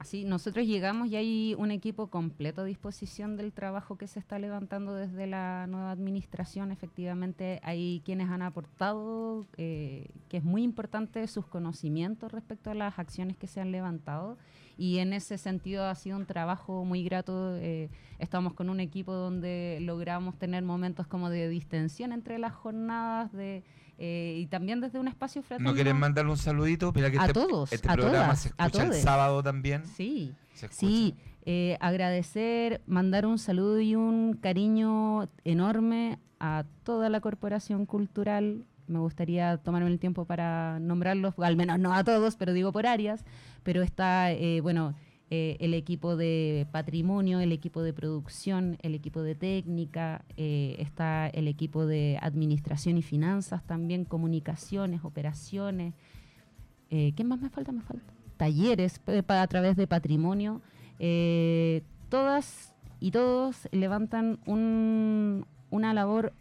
Así, nosotros llegamos y hay un equipo completo a disposición del trabajo que se está levantando desde la nueva administración. Efectivamente, hay quienes han aportado, eh, que es muy importante, sus conocimientos respecto a las acciones que se han levantado. Y en ese sentido ha sido un trabajo muy grato. eh, estamos con un equipo donde logramos tener momentos como de distensión entre las jornadas de, eh, y también desde un espacio fraterno. ¿No quieren mandarle un saludito? Mira que A este, todos, este a programa todas, se a escucha el todes. sábado también. Sí. Sí, eh, agradecer, mandar un saludo y un cariño enorme a toda la corporación cultural. Me gustaría tomarme el tiempo para nombrarlos, al menos no a todos, pero digo por áreas. Pero está, eh, bueno, eh, el equipo de patrimonio, el equipo de producción, el equipo de técnica, eh, está el equipo de administración y finanzas también, comunicaciones, operaciones. Eh, ¿Qué más me falta? Me falta talleres a través de patrimonio. Todas y todos levantan un- una labor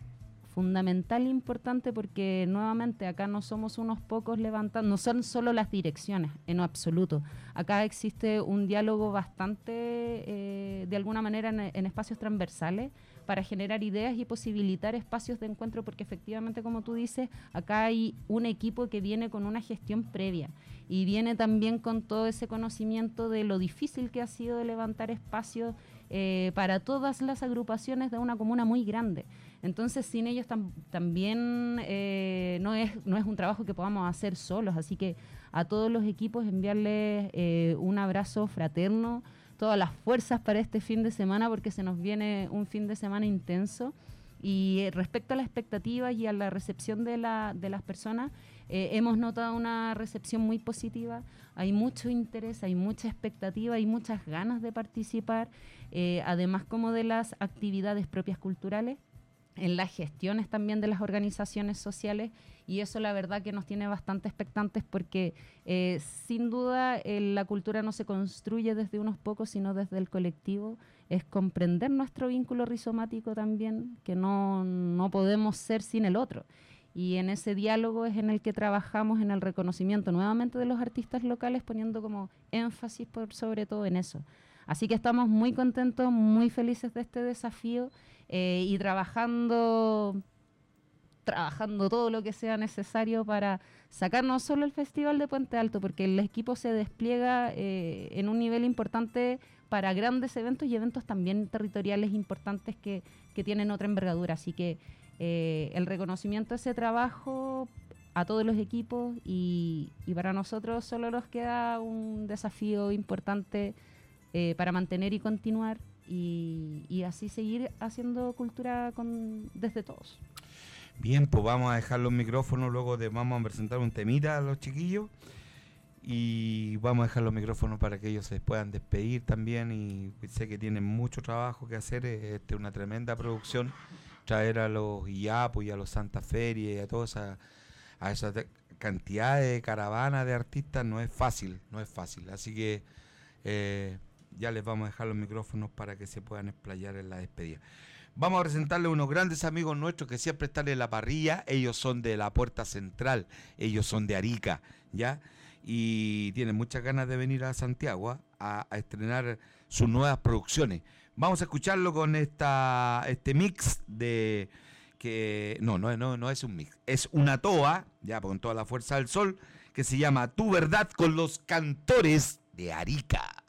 fundamental e importante porque nuevamente acá no somos unos pocos levantando, no son solo las direcciones, en absoluto. Acá existe un diálogo bastante, eh, de alguna manera, en, espacios transversales para generar ideas y posibilitar espacios de encuentro, porque efectivamente, como tú dices, acá hay un equipo que viene con una gestión previa y viene también con todo ese conocimiento de lo difícil que ha sido levantar espacios eh, para todas las agrupaciones de una comuna muy grande. Entonces, sin ellos tam- también eh, no, es, no es un trabajo que podamos hacer solos. Así que a todos los equipos enviarles eh, un abrazo fraterno, todas las fuerzas para este fin de semana, porque se nos viene un fin de semana intenso. Y eh, respecto a las expectativas y a la recepción de, la, de las personas, eh, hemos notado una recepción muy positiva. Hay mucho interés, hay mucha expectativa, hay muchas ganas de participar, además como de las actividades propias culturales en las gestiones también de las organizaciones sociales y eso la verdad que nos tiene bastante expectantes porque eh, sin duda eh, la cultura no se construye desde unos pocos sino desde el colectivo. Es comprender nuestro vínculo rizomático también que no, no podemos ser sin el otro. Y en ese diálogo es en el que trabajamos en el reconocimiento nuevamente de los artistas locales poniendo como énfasis por sobre todo en eso. Así que estamos muy contentos muy felices de este desafío eh, y trabajando trabajando todo lo que sea necesario para sacar no solo el Festival de Puente Alto, porque el equipo se despliega eh, en un nivel importante para grandes eventos y eventos también territoriales importantes que, que tienen otra envergadura. Así que eh, el reconocimiento de ese trabajo a todos los equipos y, y para nosotros solo nos queda un desafío importante eh, para mantener y continuar y, y así seguir haciendo cultura con, desde todos. Bien, pues vamos a dejar los micrófonos, luego de, vamos a presentar un temita a los chiquillos y vamos a dejar los micrófonos para que ellos se puedan despedir también y sé que tienen mucho trabajo que hacer, es este, una tremenda producción, traer a los IAPO y a los Santa Feria y a toda a esa cantidad de caravanas de artistas no es fácil, no es fácil, así que eh, ya les vamos a dejar los micrófonos para que se puedan explayar en la despedida. Vamos a presentarle unos grandes amigos nuestros que siempre están en la parrilla. Ellos son de la Puerta Central, ellos son de Arica, ¿ya? Y tienen muchas ganas de venir a Santiago ¿ah? a, a estrenar sus nuevas producciones. Vamos a escucharlo con esta, este mix de que no, no, no, no es un mix, es una toa, ya con toda la fuerza del sol, que se llama Tu verdad con los cantores de Arica.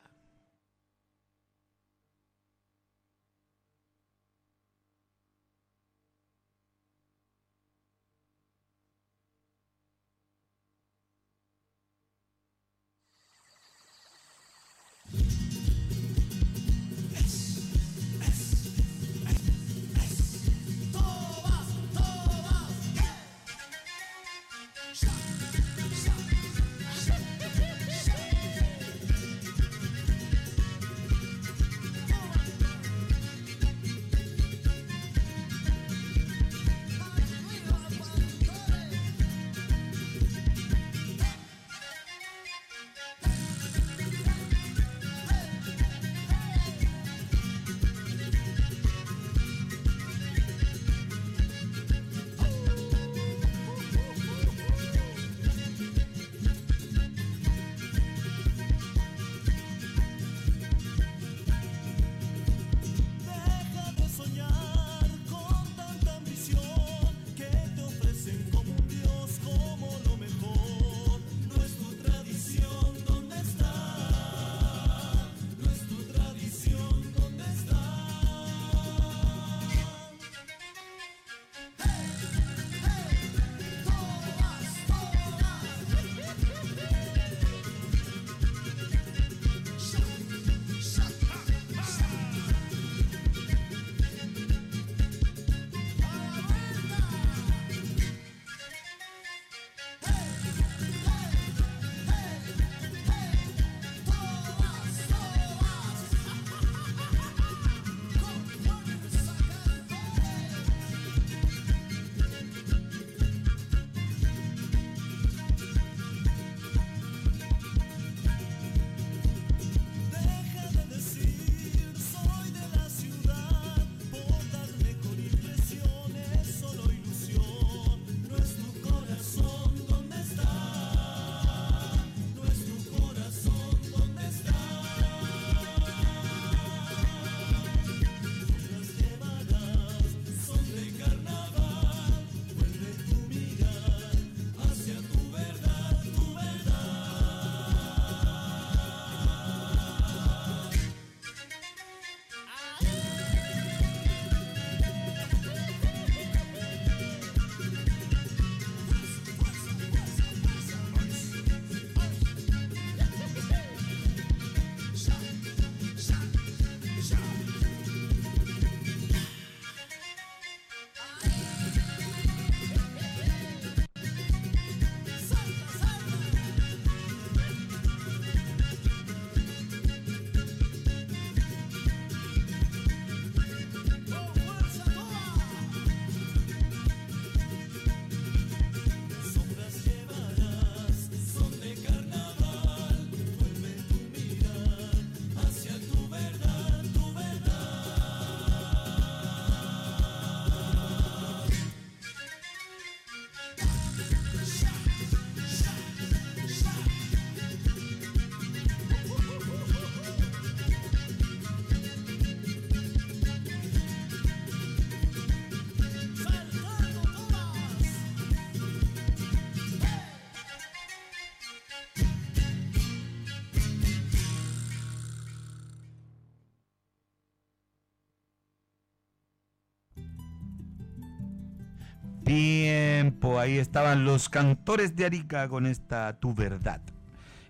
Ahí estaban los cantores de Arica con esta Tu Verdad,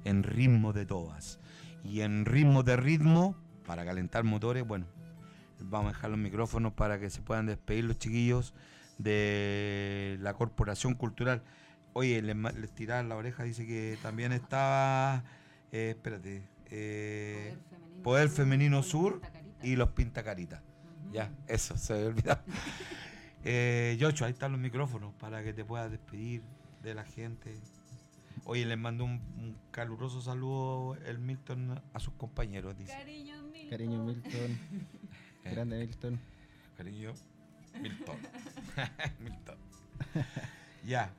en ritmo de todas. Y en ritmo de ritmo, para calentar motores, bueno, vamos a dejar los micrófonos para que se puedan despedir los chiquillos de la Corporación Cultural. Oye, les, les tiraron la oreja, dice que también estaba, eh, espérate, eh, Poder Femenino Sur y los Pintacaritas. Ya, eso, se me olvidado. Eh, Yocho, ahí están los micrófonos para que te puedas despedir de la gente. Oye, les mando un, un caluroso saludo el Milton a sus compañeros, dice. Cariño, Milton. Cariño Milton. Grande Milton. Cariño, Milton. Milton. ya.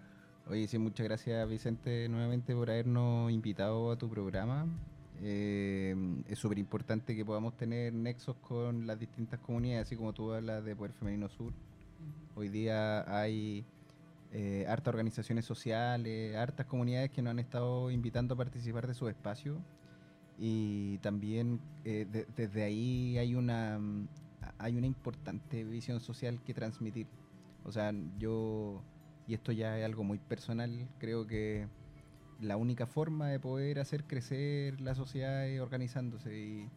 Oye, sí, muchas gracias Vicente nuevamente por habernos invitado a tu programa. Eh, es súper importante que podamos tener nexos con las distintas comunidades, así como tú hablas de Poder Femenino Sur. Hoy día hay eh, hartas organizaciones sociales, hartas comunidades que nos han estado invitando a participar de su espacio y también eh, de- desde ahí hay una mm, hay una importante visión social que transmitir. O sea, yo y esto ya es algo muy personal, creo que la única forma de poder hacer crecer la sociedad es organizándose y,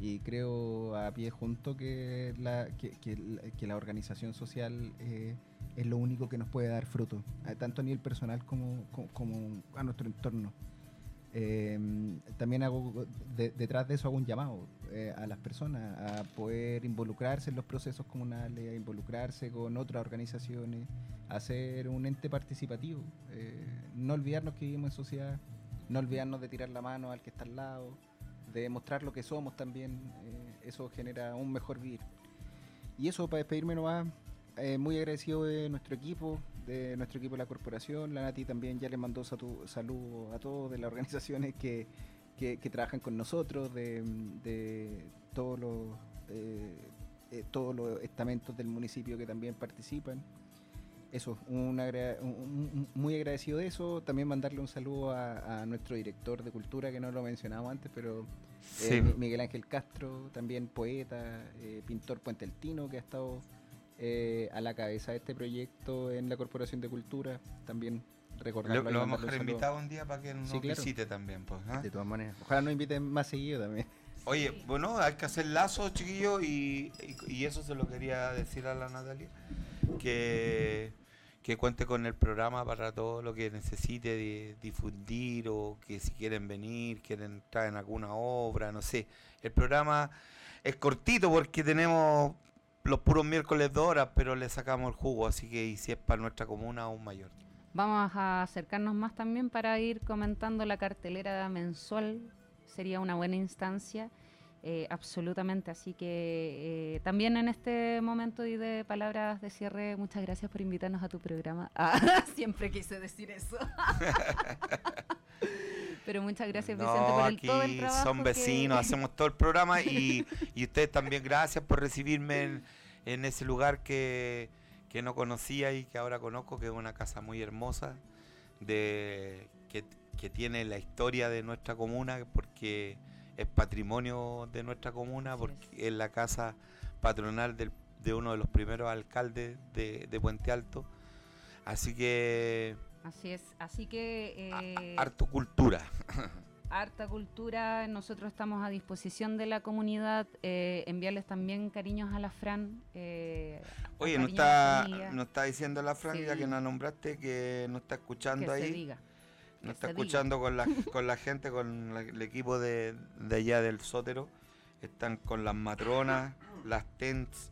y creo a pie junto que la, que, la- organización social eh, es lo único que nos puede dar fruto, a- tanto a nivel personal como, como, a nuestro entorno. Eh, también hago de- detrás de eso hago un llamado eh, a las personas a poder involucrarse en los procesos comunales, a involucrarse con otras organizaciones, a ser un ente participativo, eh, no olvidarnos que vivimos en sociedad, no olvidarnos de tirar la mano al que está al lado, de mostrar lo que somos también, eh, eso genera un mejor vivir. Y eso para despedirme nomás, eh, muy agradecido de nuestro equipo, de nuestro equipo de la corporación. La Nati también ya le mandó saludos a todos de las organizaciones que, que- trabajan con nosotros, de, de todos los eh, eh, todos los estamentos del municipio que también participan. Eso, un agra- un- muy agradecido de eso. También mandarle un saludo a, a nuestro director de cultura, que no lo mencionamos antes, pero eh, Sí. Miguel Ángel Castro, también poeta, eh, pintor puenteltino, que ha estado eh, a la cabeza de este proyecto en la Corporación de Cultura. También Lo, recordarlo. y lo vamos a dejar invitado un día para que nos Sí, claro. visite también. Pues, ¿ah? De todas maneras. Ojalá nos inviten más seguido también. Oye, bueno, hay que hacer lazos, chiquillos, y, y, y eso se lo quería decir a la Natalia, que, que cuente con el programa para todo lo que necesite de difundir o que si quieren venir, quieren entrar en alguna obra, no sé. El programa es cortito porque tenemos los puros miércoles de horas, pero le sacamos el jugo, así que y si es para nuestra comuna, aún mayor. Vamos a acercarnos más también para ir comentando la cartelera mensual. Sería una buena instancia, eh, absolutamente. Así que eh, también en este momento y de palabras de cierre, muchas gracias por invitarnos a tu programa. Ah, siempre quise decir eso. Pero muchas gracias, Vicente, por el, aquí todo el trabajo. son que- vecinos, hacemos todo el programa y, y ustedes también gracias por recibirme en, en ese lugar que, que no conocía y que ahora conozco, que es una casa muy hermosa, de que, que tiene la historia de nuestra comuna, porque es patrimonio de nuestra comuna, porque es la casa patronal del- de uno de los primeros alcaldes de, de Puente Alto. Así que Así es. Así que. eh, harto cultura. harta cultura, nosotros estamos a disposición de la comunidad, eh, enviarles también cariños a la Fran. eh, Oye, nos está, nos está diciendo la Fran, Sí. ya que nos nombraste, que nos está que escuchando se ahí. diga. Nos está escuchando con la, con la gente, con la- el equipo de, de allá del Sótero. Están con las matronas, las tents,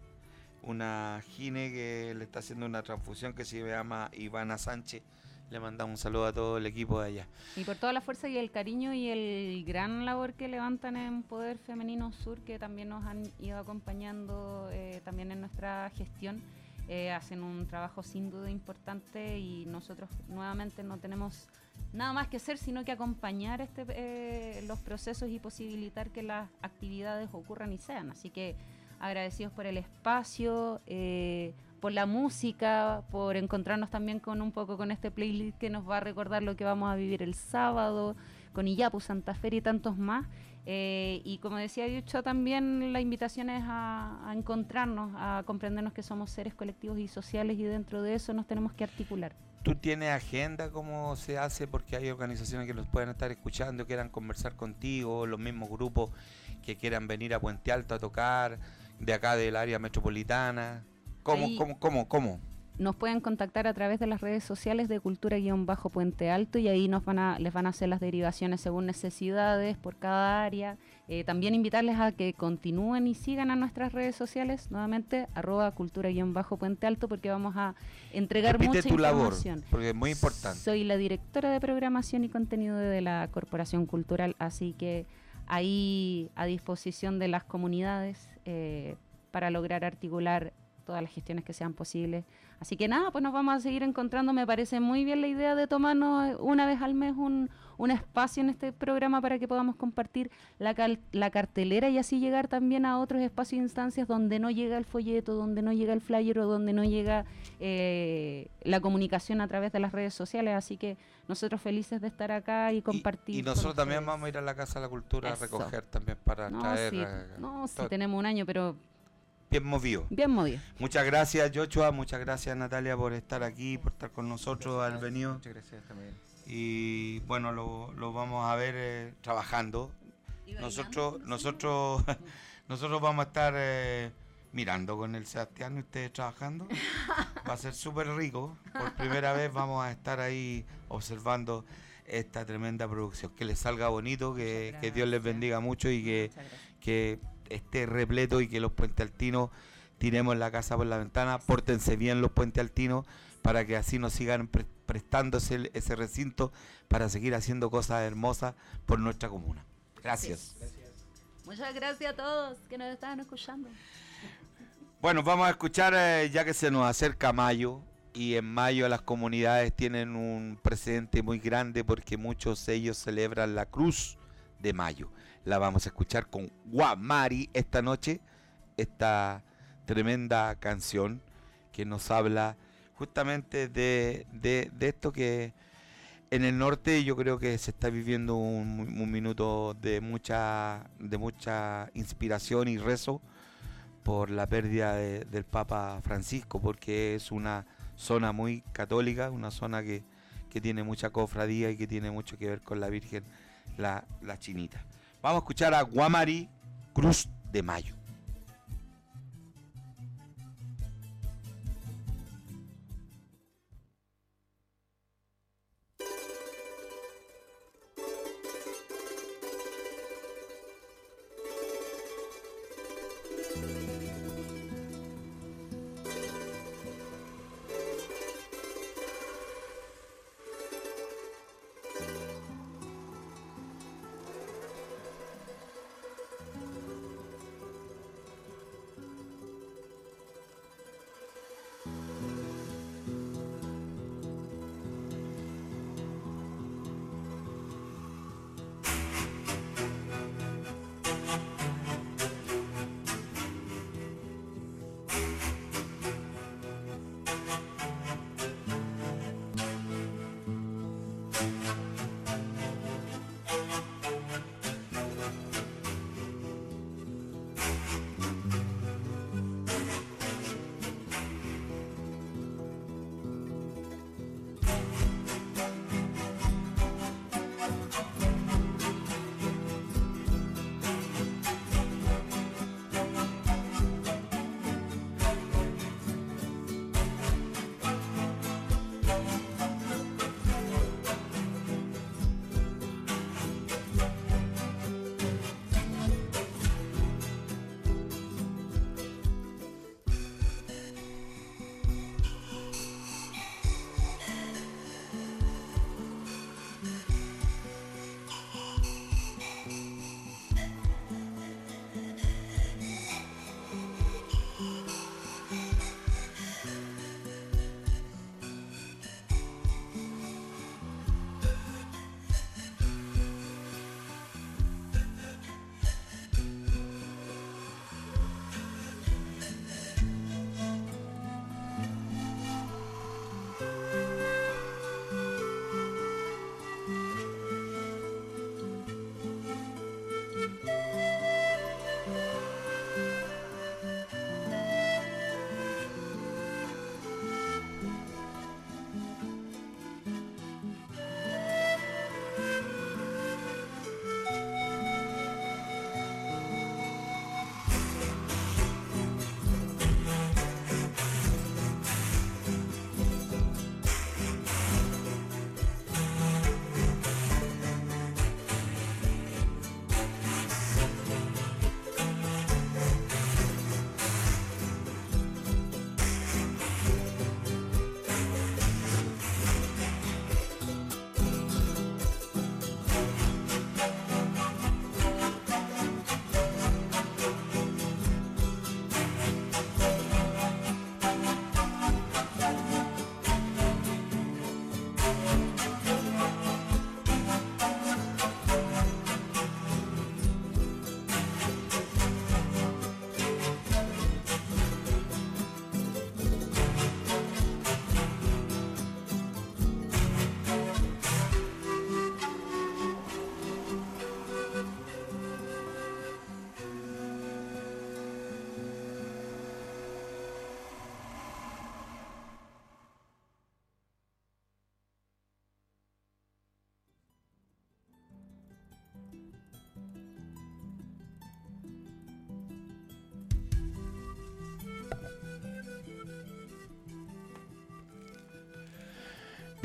una gine que le está haciendo una transfusión que se llama Ivana Sánchez. Le mandamos un saludo a todo el equipo de allá. Y por toda la fuerza y el cariño y el gran labor que levantan en Poder Femenino Sur, que también nos han ido acompañando eh, también en nuestra gestión, eh, hacen un trabajo sin duda importante y nosotros nuevamente no tenemos nada más que hacer sino que acompañar este, eh, los procesos y posibilitar que las actividades ocurran y sean. Así que agradecidos por el espacio. eh, por la música, por encontrarnos también con un poco con este playlist que nos va a recordar lo que vamos a vivir el sábado, con Iyapu, Santa Fe y tantos más. Eh, y como decía Yucho, también la invitación es a encontrarnos, a comprendernos que somos seres colectivos y sociales y dentro de eso nos tenemos que articular. ¿Tú tienes agenda cómo se hace? Porque hay organizaciones que nos pueden estar escuchando, quieran conversar contigo, los mismos grupos que quieran venir a Puente Alto a tocar, de acá del área metropolitana. ¿Cómo, Ahí- cómo, cómo, cómo? Nos pueden contactar a través de las redes sociales de Cultura-Puente Alto y ahí nos van a, les van a hacer las derivaciones según necesidades por cada área. Eh, también invitarles a que continúen y sigan a nuestras redes sociales, nuevamente, arroba Cultura-Puente Alto, porque vamos a entregar Repite mucha tu labor, porque es muy importante. Soy la directora de programación y contenido de la Corporación Cultural, así que ahí a disposición de las comunidades eh, para lograr articular todas las gestiones que sean posibles. Así que nada, pues nos vamos a seguir encontrando. Me parece muy bien la idea de tomarnos eh, una vez al mes un, un espacio en este programa para que podamos compartir la, cal- la cartelera y así llegar también a otros espacios e instancias donde no llega el folleto, donde no llega el flyer o donde no llega eh, la comunicación a través de las redes sociales. Así que nosotros felices de estar acá y compartir. Y, nosotros también vamos a ir a la Casa de la Cultura Eso. a recoger también para No, traer. sí, eh, no, sí, tenemos un año, pero bien movido. bien movido. Muchas gracias, Joshua. Muchas gracias, Natalia, por estar aquí, por estar con nosotros, haber venido. Muchas gracias también. Y bueno, lo, lo vamos a ver eh, trabajando. Nosotros, nosotros, nosotros vamos a estar eh, mirando con el Sebastián y ustedes trabajando. Va a ser súper rico. Por primera vez vamos a estar ahí observando esta tremenda producción. Que les salga bonito, que, que Dios les bendiga mucho y que, que esté repleto y que los puentealtinos tiremos la casa por la ventana. Pórtense bien los puentealtinos para que así nos sigan pre- prestándose ese recinto para seguir haciendo cosas hermosas por nuestra comuna. Gracias. Muchas gracias a todos que nos estaban escuchando. Bueno, vamos a escuchar eh, ya que se nos acerca mayo y en mayo las comunidades tienen un precedente muy grande porque muchos de ellos celebran la Cruz de Mayo. La vamos a escuchar con Guamari esta noche, esta tremenda canción que nos habla justamente de, de- esto que en el norte yo creo que se está viviendo un, un minuto de mucha, de mucha inspiración y rezo por la pérdida de- del Papa Francisco, porque es una zona muy católica, una zona que, que tiene mucha cofradía y que tiene mucho que ver con la Virgen, la, la chinita. Vamos a escuchar a Guamari Cruz de Mayo.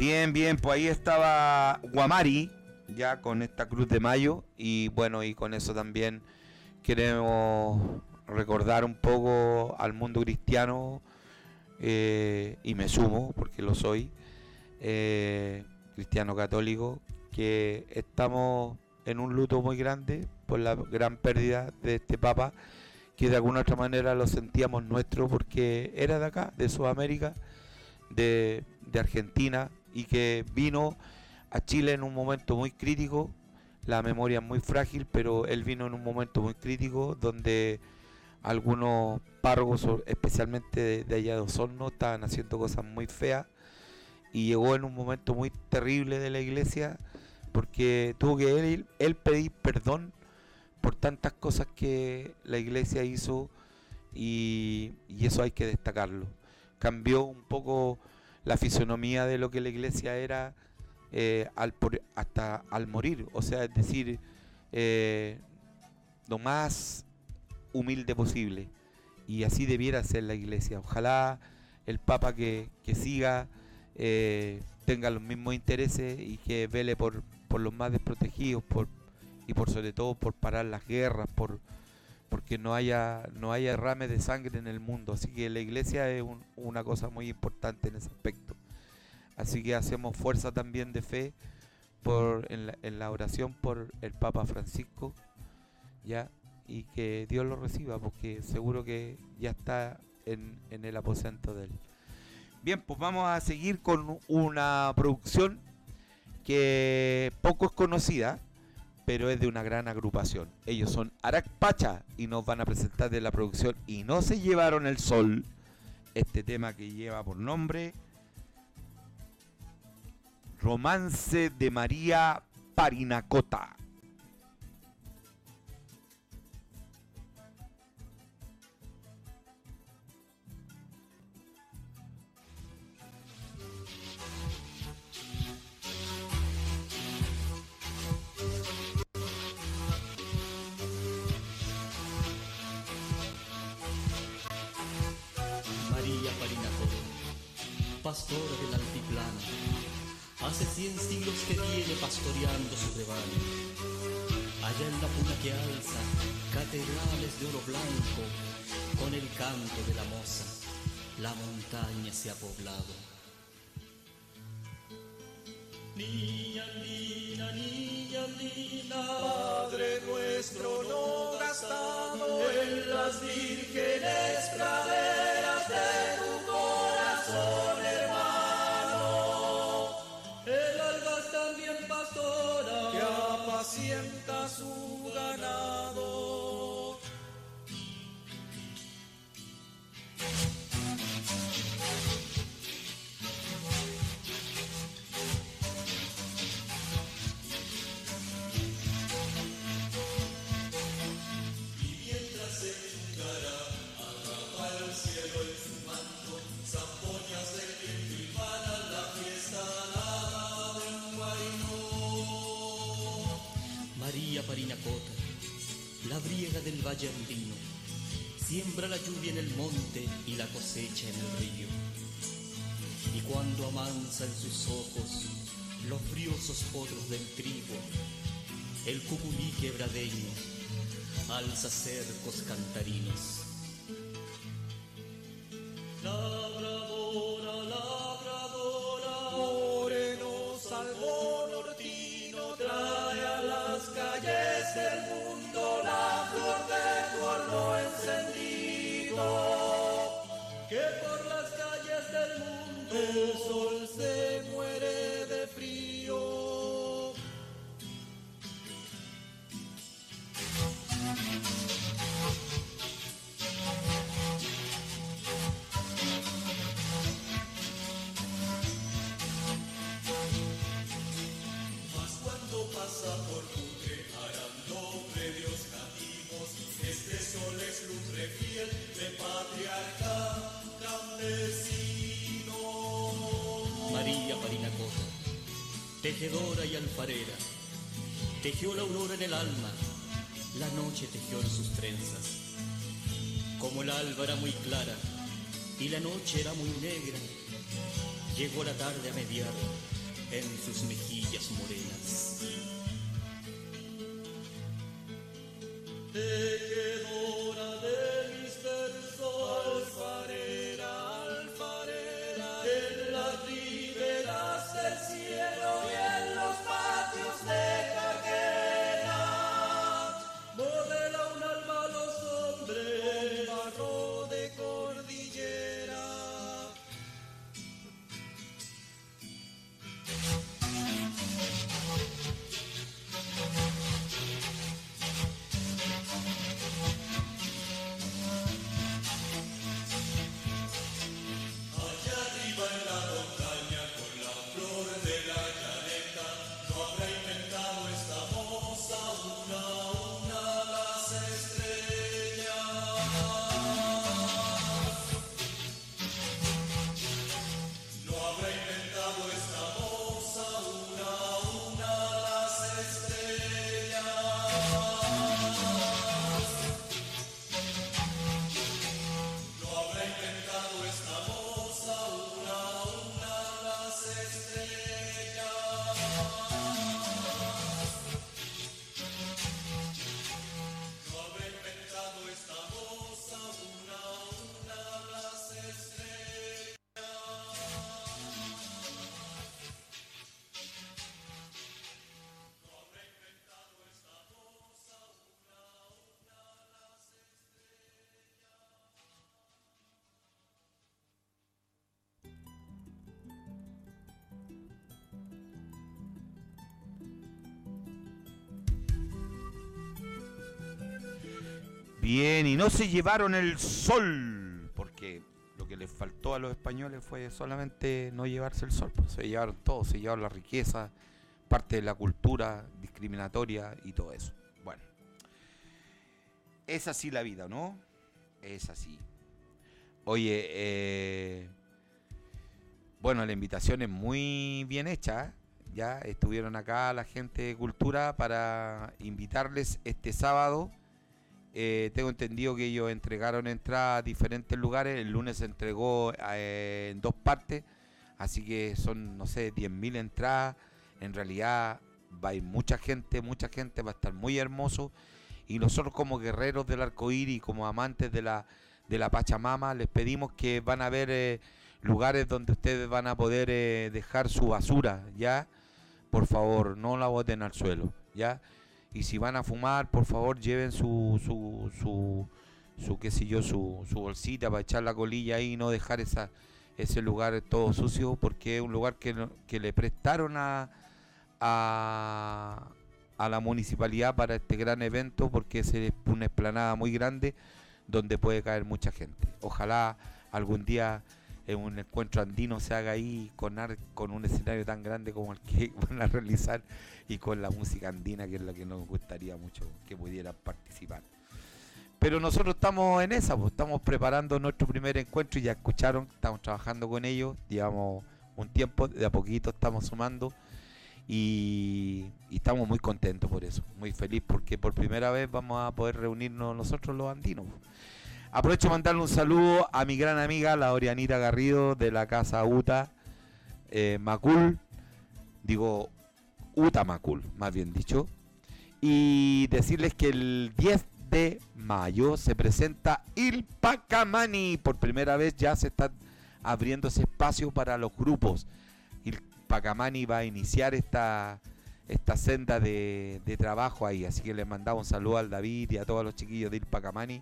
Bien, bien, pues ahí estaba Guamari, ya con esta Cruz de Mayo, y bueno, y con eso también queremos recordar un poco al mundo cristiano, eh, y me sumo, porque lo soy, eh, cristiano católico, que estamos en un luto muy grande por la gran pérdida de este Papa, que de alguna otra manera lo sentíamos nuestro porque era de acá, de Sudamérica, de, de Argentina, y que vino a Chile en un momento muy crítico. La memoria es muy frágil, pero él vino en un momento muy crítico donde algunos párrocos, especialmente de, allá de Osorno, estaban haciendo cosas muy feas y llegó en un momento muy terrible de la iglesia porque tuvo que él, él pedir perdón por tantas cosas que la iglesia hizo y, y eso hay que destacarlo. Cambió un poco la fisonomía de lo que la iglesia era eh, al por- hasta al morir, o sea, es decir, eh, lo más humilde posible. Y así debiera ser la iglesia. Ojalá el Papa que, que siga eh, tenga los mismos intereses y que vele por, por los más desprotegidos y por sobre todo por parar las guerras, por porque no haya no haya derrames de sangre en el mundo. Así que la iglesia es un- una cosa muy importante en ese aspecto. Así que hacemos fuerza también de fe por en la, en la oración por el Papa Francisco, ya y que Dios lo reciba, porque seguro que ya está en, en el aposento de él. Bien, pues vamos a seguir con una producción que poco es conocida, pero es de una gran agrupación. Ellos son Arac Pacha y nos van a presentar de la producción Y no se llevaron el sol, este tema que lleva por nombre Romance de María Parinacota. Pastora del altiplano, hace cien siglos que viene pastoreando su rebaño. Allá en la puna que alza catedrales de oro blanco, con el canto de la moza, la montaña se ha poblado. Niña linda, niña linda, Padre nuestro no gastado en las vírgenes praderas de siembra la lluvia en el monte y la cosecha en el río. Y cuando amansa en sus ojos los briosos potros del trigo, el cuculí quebradeño alza cercos cantarinos. Tejedora y alfarera, tejió la aurora en el alma, la noche tejió en sus trenzas. Como el alba era muy clara y la noche era muy negra, llegó la tarde a mediar en sus mejillas morenas. Bien, y no se llevaron el sol, porque lo que les faltó a los españoles fue solamente no llevarse el sol, pues se llevaron todo, se llevaron la riqueza, parte de la cultura discriminatoria y todo eso. Bueno, es así la vida, ¿no? Es así. Oye, eh, bueno, la invitación es muy bien hecha. Ya estuvieron acá la gente de cultura para invitarles este sábado. Eh, tengo entendido que ellos entregaron entradas a diferentes lugares. El lunes se entregó eh, en dos partes. Así que son, no sé, 10.000 entradas. En realidad va a ir mucha gente, mucha gente. Va a estar muy hermoso. Y nosotros como guerreros del arcoíris, como amantes de la, de la Pachamama, les pedimos que van a ver eh, lugares donde ustedes van a poder eh, dejar su basura, ¿ya? Por favor, no la boten al suelo, ¿ya? Y si van a fumar, por favor, lleven su, su, su, qué sé yo, su, bolsita para echar la colilla ahí y no dejar esa, ese lugar todo sucio, porque es un lugar que, que le prestaron a, a, a la municipalidad para este gran evento, porque es una explanada muy grande donde puede caer mucha gente. Ojalá algún día en un encuentro andino se haga ahí con, un escenario tan grande como el que van a realizar y con la música andina, que es la que nos gustaría mucho que pudieran participar. Pero nosotros estamos en esa, pues, estamos preparando nuestro primer encuentro y ya escucharon, estamos trabajando con ellos, llevamos un tiempo, de a poquito estamos sumando y, estamos muy contentos por eso, muy feliz porque por primera vez vamos a poder reunirnos nosotros los andinos. Aprovecho para mandarle un saludo a mi gran amiga, la Orianita Garrido de la casa UTA eh, Macul, digo UTA Macul, más bien dicho, y decirles que el 10 de mayo se presenta Il Pacamani, por primera vez ya se está abriendo ese espacio para los grupos. Il Pacamani va a iniciar esta, esta senda de, de trabajo ahí, así que les mandamos un saludo al David y a todos los chiquillos de Il Pacamani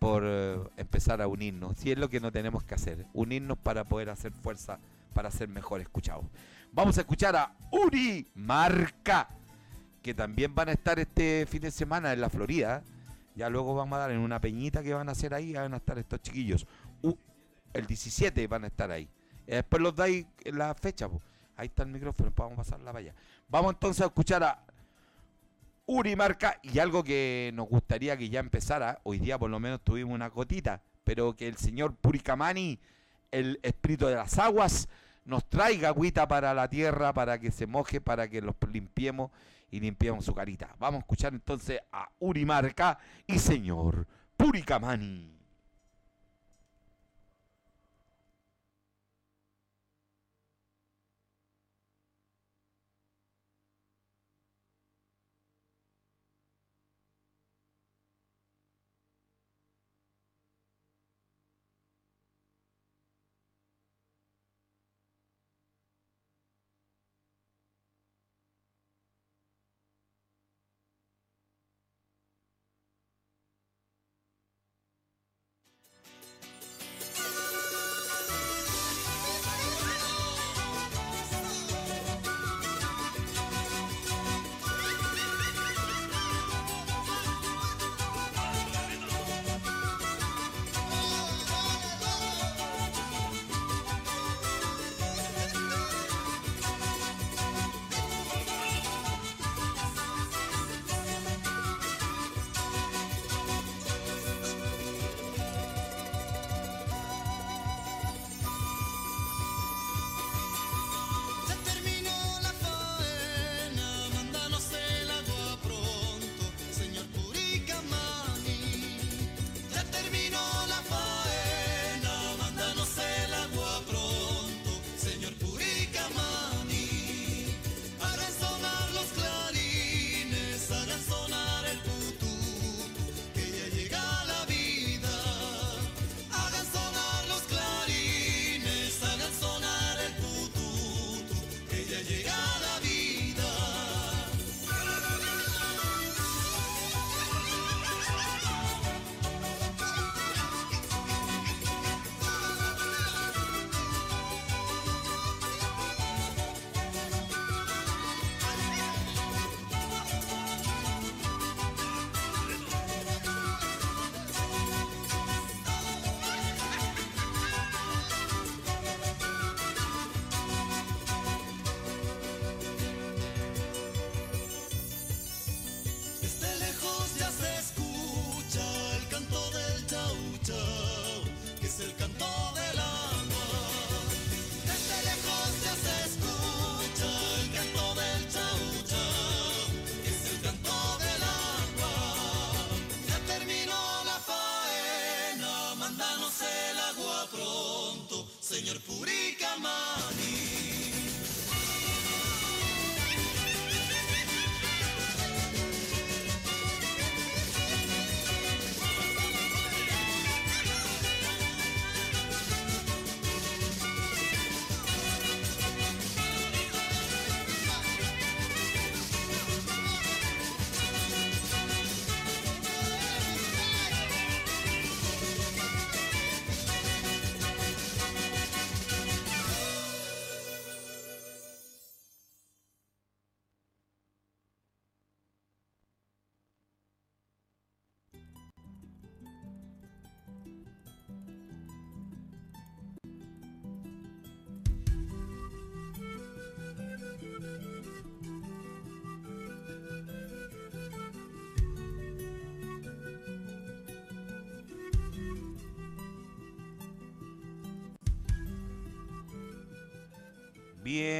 por eh, empezar a unirnos. Si es lo que no tenemos que hacer, unirnos para poder hacer fuerza, para ser mejor escuchados. Vamos a escuchar a Uri Marca, que también van a estar este fin de semana en la Florida. Ya luego vamos a dar en una peñita que van a hacer ahí, van a estar estos chiquillos. El 17 van a estar ahí. Eh, después los dais la fecha. Ahí está el micrófono, pues vamos a pasarla para allá. Vamos entonces a escuchar a Uri Marca y algo que nos gustaría que ya empezara. Hoy día por lo menos tuvimos una cotita, pero que el señor Puricamani, el espíritu de las aguas, nos traiga agüita para la tierra, para que se moje, para que los limpiemos y limpiemos su carita. Vamos a escuchar entonces a Uri Marca y señor Puricamani.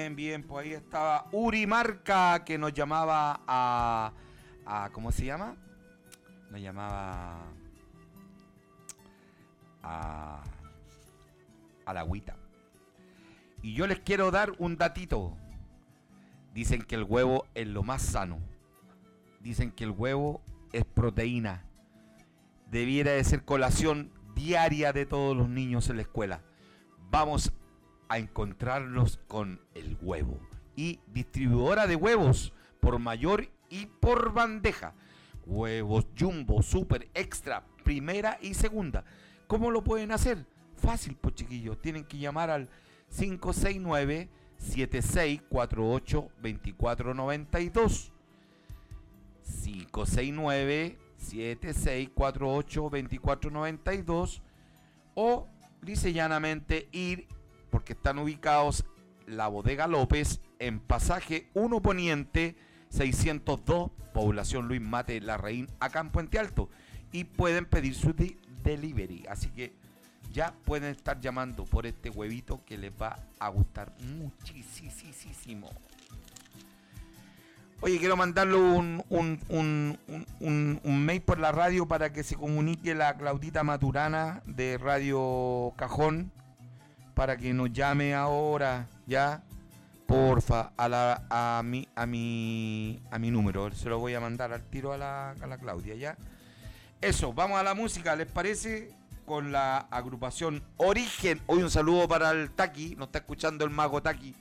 Bien, bien, pues ahí estaba Uri Marca que nos llamaba a, a ¿cómo se llama? Nos llamaba a, a la agüita. Y yo les quiero dar un datito. Dicen que el huevo es lo más sano. Dicen que el huevo es proteína. Debiera de ser colación diaria de todos los niños en la escuela. Vamos a encontrarlos con el huevo. Y distribuidora de huevos por mayor y por bandeja. Huevos jumbo, super, extra, primera y segunda. ¿Cómo lo pueden hacer? Fácil, pues chiquillos. Tienen que llamar al 569 7648 2492. 569 7648 2492 o dice llanamente ir porque están ubicados la bodega López en pasaje 1 Poniente 602 población Luis Mate Larraín acá en Puente Alto. Y pueden pedir su de- delivery. Así que ya pueden estar llamando por este huevito que les va a gustar muchísimo. Oye, quiero mandarle un- un- un- un mail por la radio para que se comunique la Claudita Maturana de Radio Cajón para que nos llame ahora, ¿ya? Porfa, a, la, a, mi, a, mi, a mi número. Se lo voy a mandar al tiro a la, a la Claudia, ¿ya? Eso, vamos a la música, ¿les parece? Con la agrupación Origen. Hoy un saludo para el Taki, nos está escuchando el mago Taki,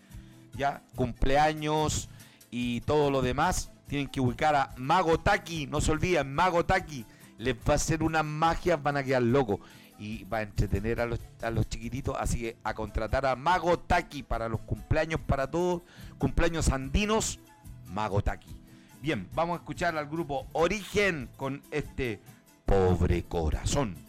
¿ya? Cumpleaños y todo lo demás. Tienen que ubicar a Mago Taki, no se olviden, Mago Taki. Les va a hacer unas magias, van a quedar locos. Y va a entretener a los, a los chiquititos. Así que a contratar a Mago Taki para los cumpleaños, para todos. Cumpleaños andinos, Mago Taki. Bien, vamos a escuchar al grupo Origen con este pobre corazón.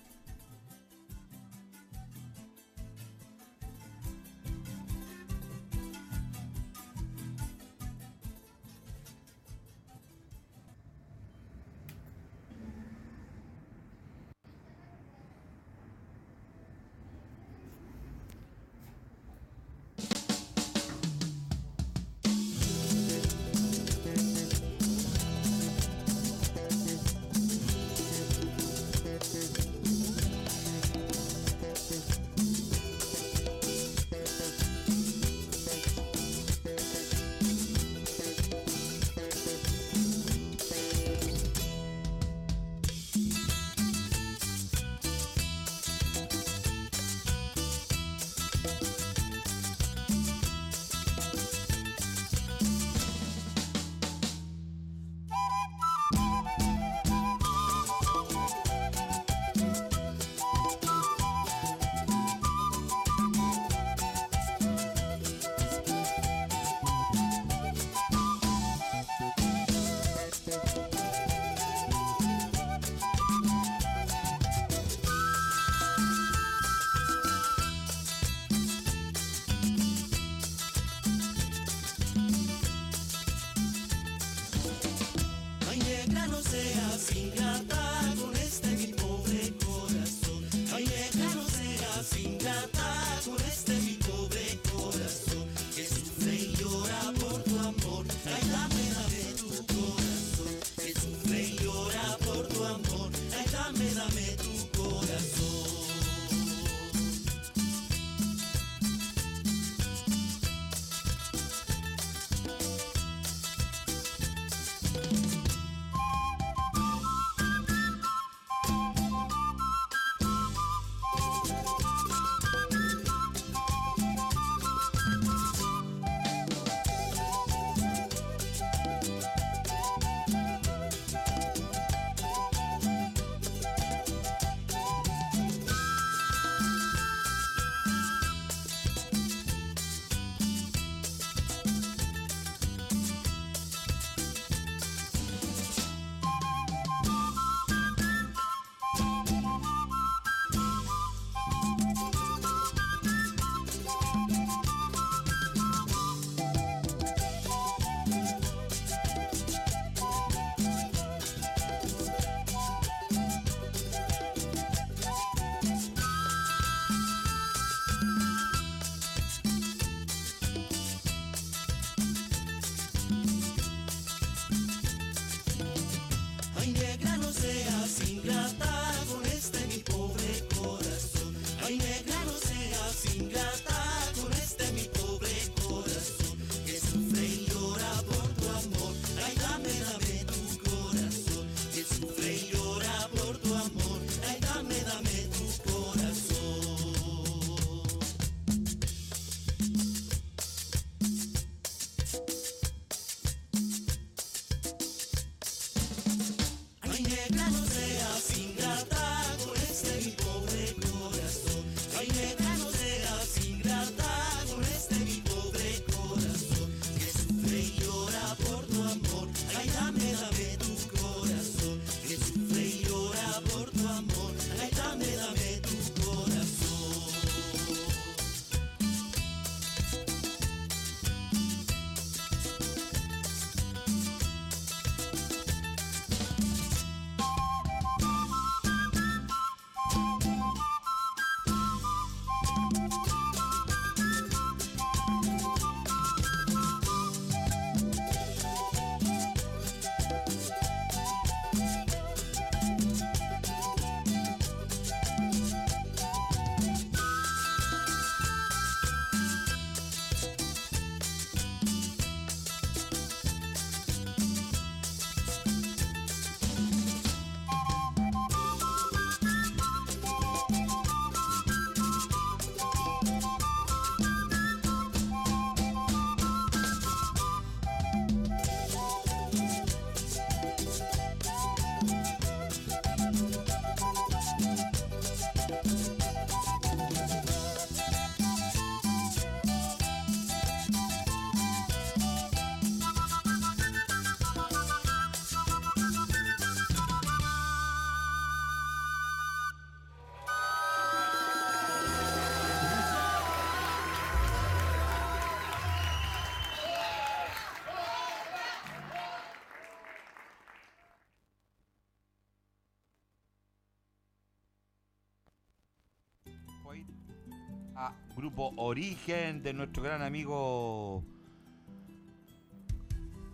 Grupo Origen de nuestro gran amigo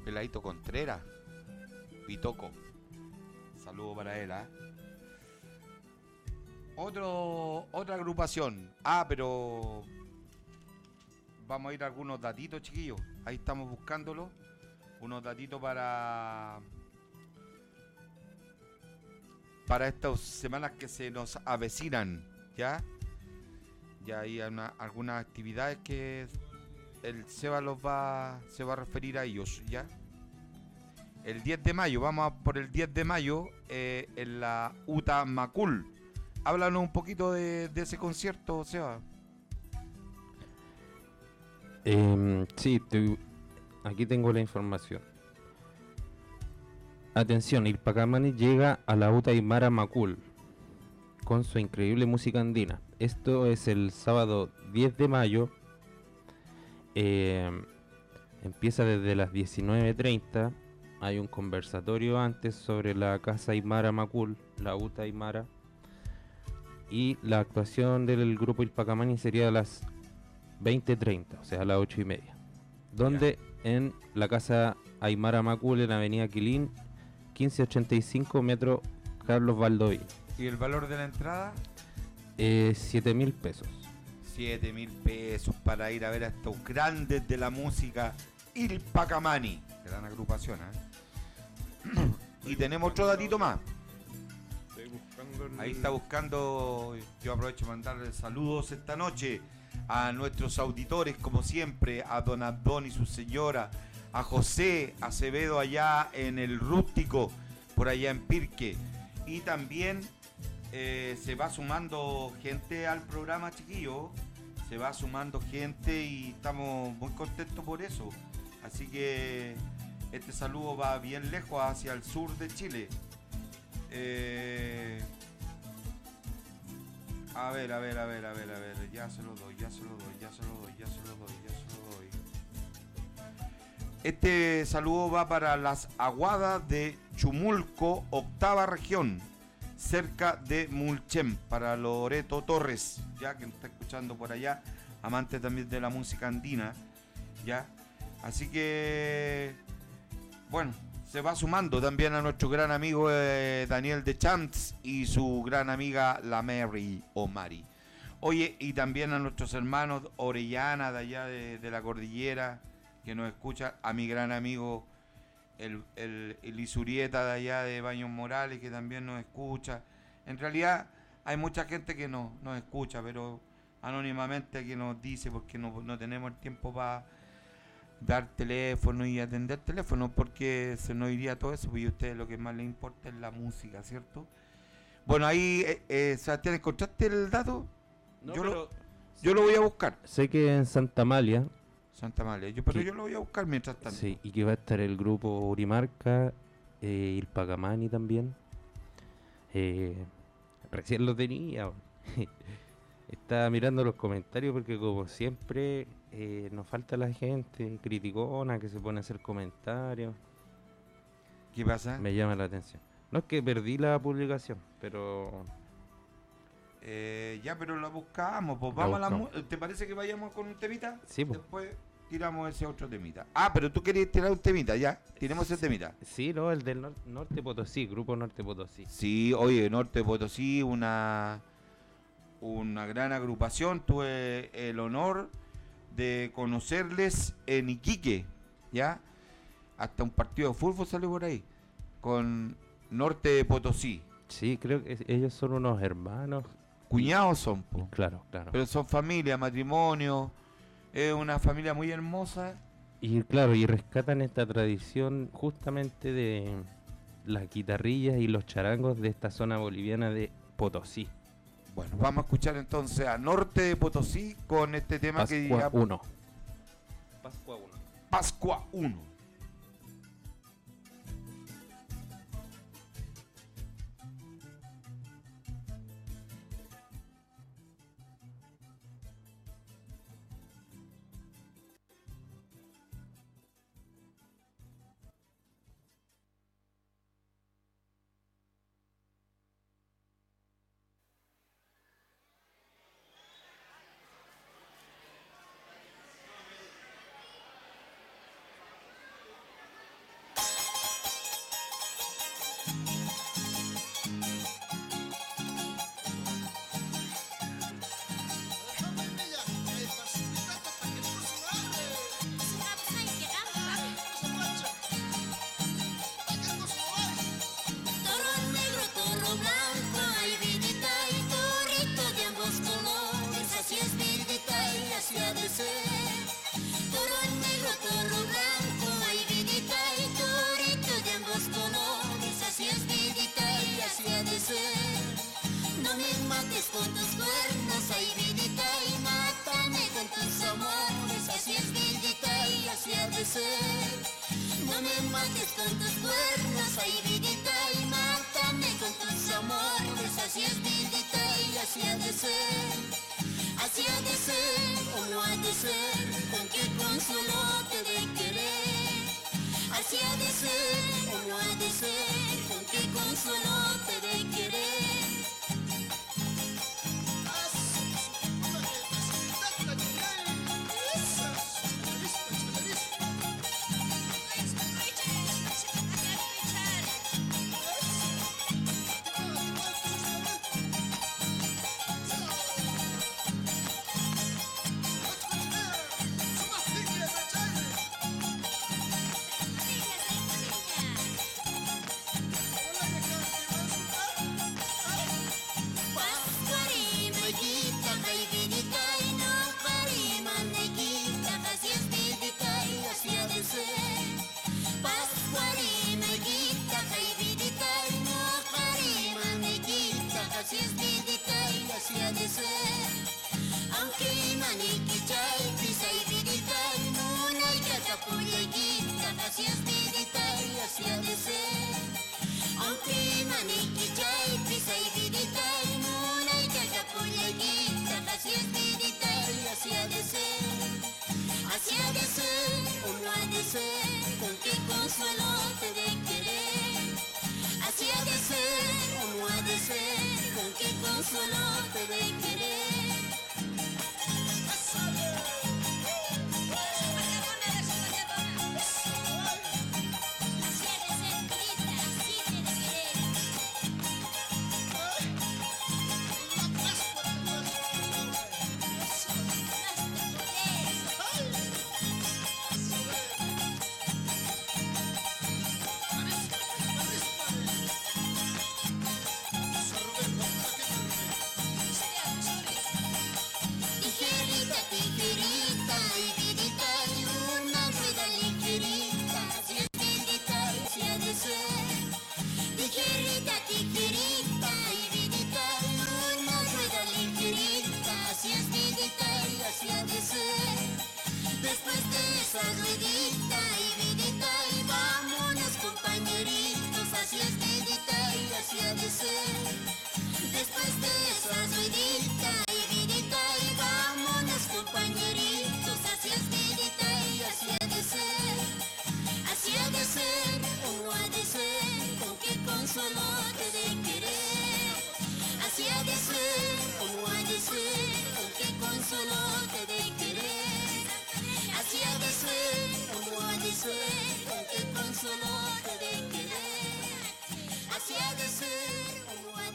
Peladito Contreras, Pitoco. Saludo para él, ¿ah? Otro, otra agrupación. Ah, pero vamos a ir a algunos datitos, chiquillos. Ahí estamos buscándolo. Unos datitos para para estas semanas que se nos avecinan, ¿ya? Ya hay una- algunas actividades que el Seba los va, se va a referir a ellos, ¿ya? El 10 de mayo, vamos por el 10 de mayo eh, en la Uta Macul. Háblanos un poquito de, ese concierto, Seba. Em, sí, aquí tengo la información. Atención, Ilpacamani llega a la Uta Aymara Macul con su increíble música andina. Esto es el sábado 10 de mayo. Em, empieza desde las 19.30. Hay un conversatorio antes sobre la casa Aymara Macul, la Uta Aymara. Y la actuación del grupo Ilpacamani sería a las 20.30, o sea, a las 8 y media. Donde en la casa Aymara Macul, en Avenida Quilín, 1585 metro Carlos Valdoví. ¿Y el valor de la entrada? Eh, 7 mil pesos. 7 mil pesos para ir a ver a estos grandes de la música Il Pacamani. Gran agrupación, ¿eh? y tenemos otro datito más. Ahí está buscando, yo aprovecho de mandarle saludos esta noche a nuestros auditores, como siempre, a Don Abdón y su señora, a José Acevedo allá en el rústico, por allá en Pirque. Y también eh, se va sumando gente al programa, chiquillo. Se va sumando gente y estamos muy contentos por eso. Así que este saludo va bien lejos hacia el sur de Chile. Eh, a ver, a ver, a ver, a ver, a ver. Ya se lo doy, ya se lo doy, ya se lo doy, ya se lo doy, ya se lo doy. Este saludo va para las aguadas de Chumulco, octava región, cerca de Mulchem, para Loreto Torres, ya que nos está escuchando por allá, amante también de la música andina, ya. Así que, bueno, se va sumando también a nuestro gran amigo eh, Daniel de Champs y su gran amiga la Mary o Mari. Oye, y también a nuestros hermanos Orellana de allá de, de la cordillera que nos escucha, a mi gran amigo el, el, el Isurieta de allá de Baños Morales que también nos escucha. En realidad hay mucha gente que no, nos escucha, pero anónimamente que nos dice porque no, no tenemos el tiempo para dar teléfono y atender teléfono porque se nos iría todo eso y a ustedes lo que más les importa es la música, ¿cierto? Bueno, ahí, eh, eh, Sebastián, ¿encontraste el dato? yo, lo, yo lo voy a buscar. Sé que en Santa Amalia, Santa María, yo, pero yo lo voy a buscar mientras tanto. sí, y que va a estar el grupo Urimarca, eh, Ilpacamani también. Eh, recién lo tenía. Estaba mirando los comentarios porque como siempre eh, nos falta la gente criticona que se pone a hacer comentarios. ¿Qué pasa? Me llama la atención. No es que perdí la publicación, pero Eh, ya, pero la buscamos. Pues La vamos a la ¿Te parece que vayamos con un temita? sí, po. Después tiramos ese otro temita. Ah, pero tú querías tirar un temita, ya. Tiremos ese temita. sí, no, el del nor- Norte Potosí, Grupo Norte Potosí. Sí, oye, Norte Potosí, una, una gran agrupación. Tuve el honor de conocerles en Iquique, ¿ya? Hasta un partido de fútbol salió por ahí, con Norte Potosí. Sí, creo que ellos son unos hermanos. Cuñados son, po. Claro, claro. pero son familia, matrimonio. Es una familia muy hermosa. Y claro, y rescatan esta tradición justamente de las guitarrillas y los charangos de esta zona boliviana de Potosí. Bueno, vamos a escuchar entonces a Norte de Potosí con este tema que Pascua diga 1. Pascua 1. Pascua 1.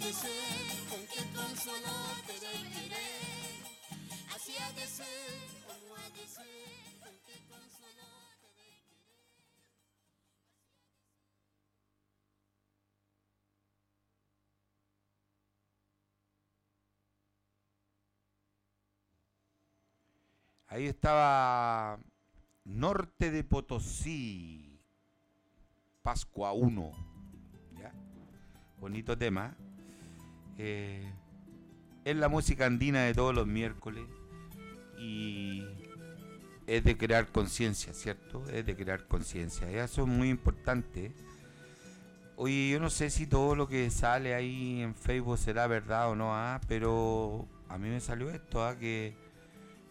Así ser, con te. Ahí estaba Norte de Potosí, Pascua 1. ¿ya? Bonito tema. Eh, es la música andina de todos los miércoles y es de crear conciencia, ¿cierto? Es de crear conciencia. Eso es muy importante. Oye, yo no sé si todo lo que sale ahí en Facebook será verdad o no, ah, pero a mí me salió esto, ah, que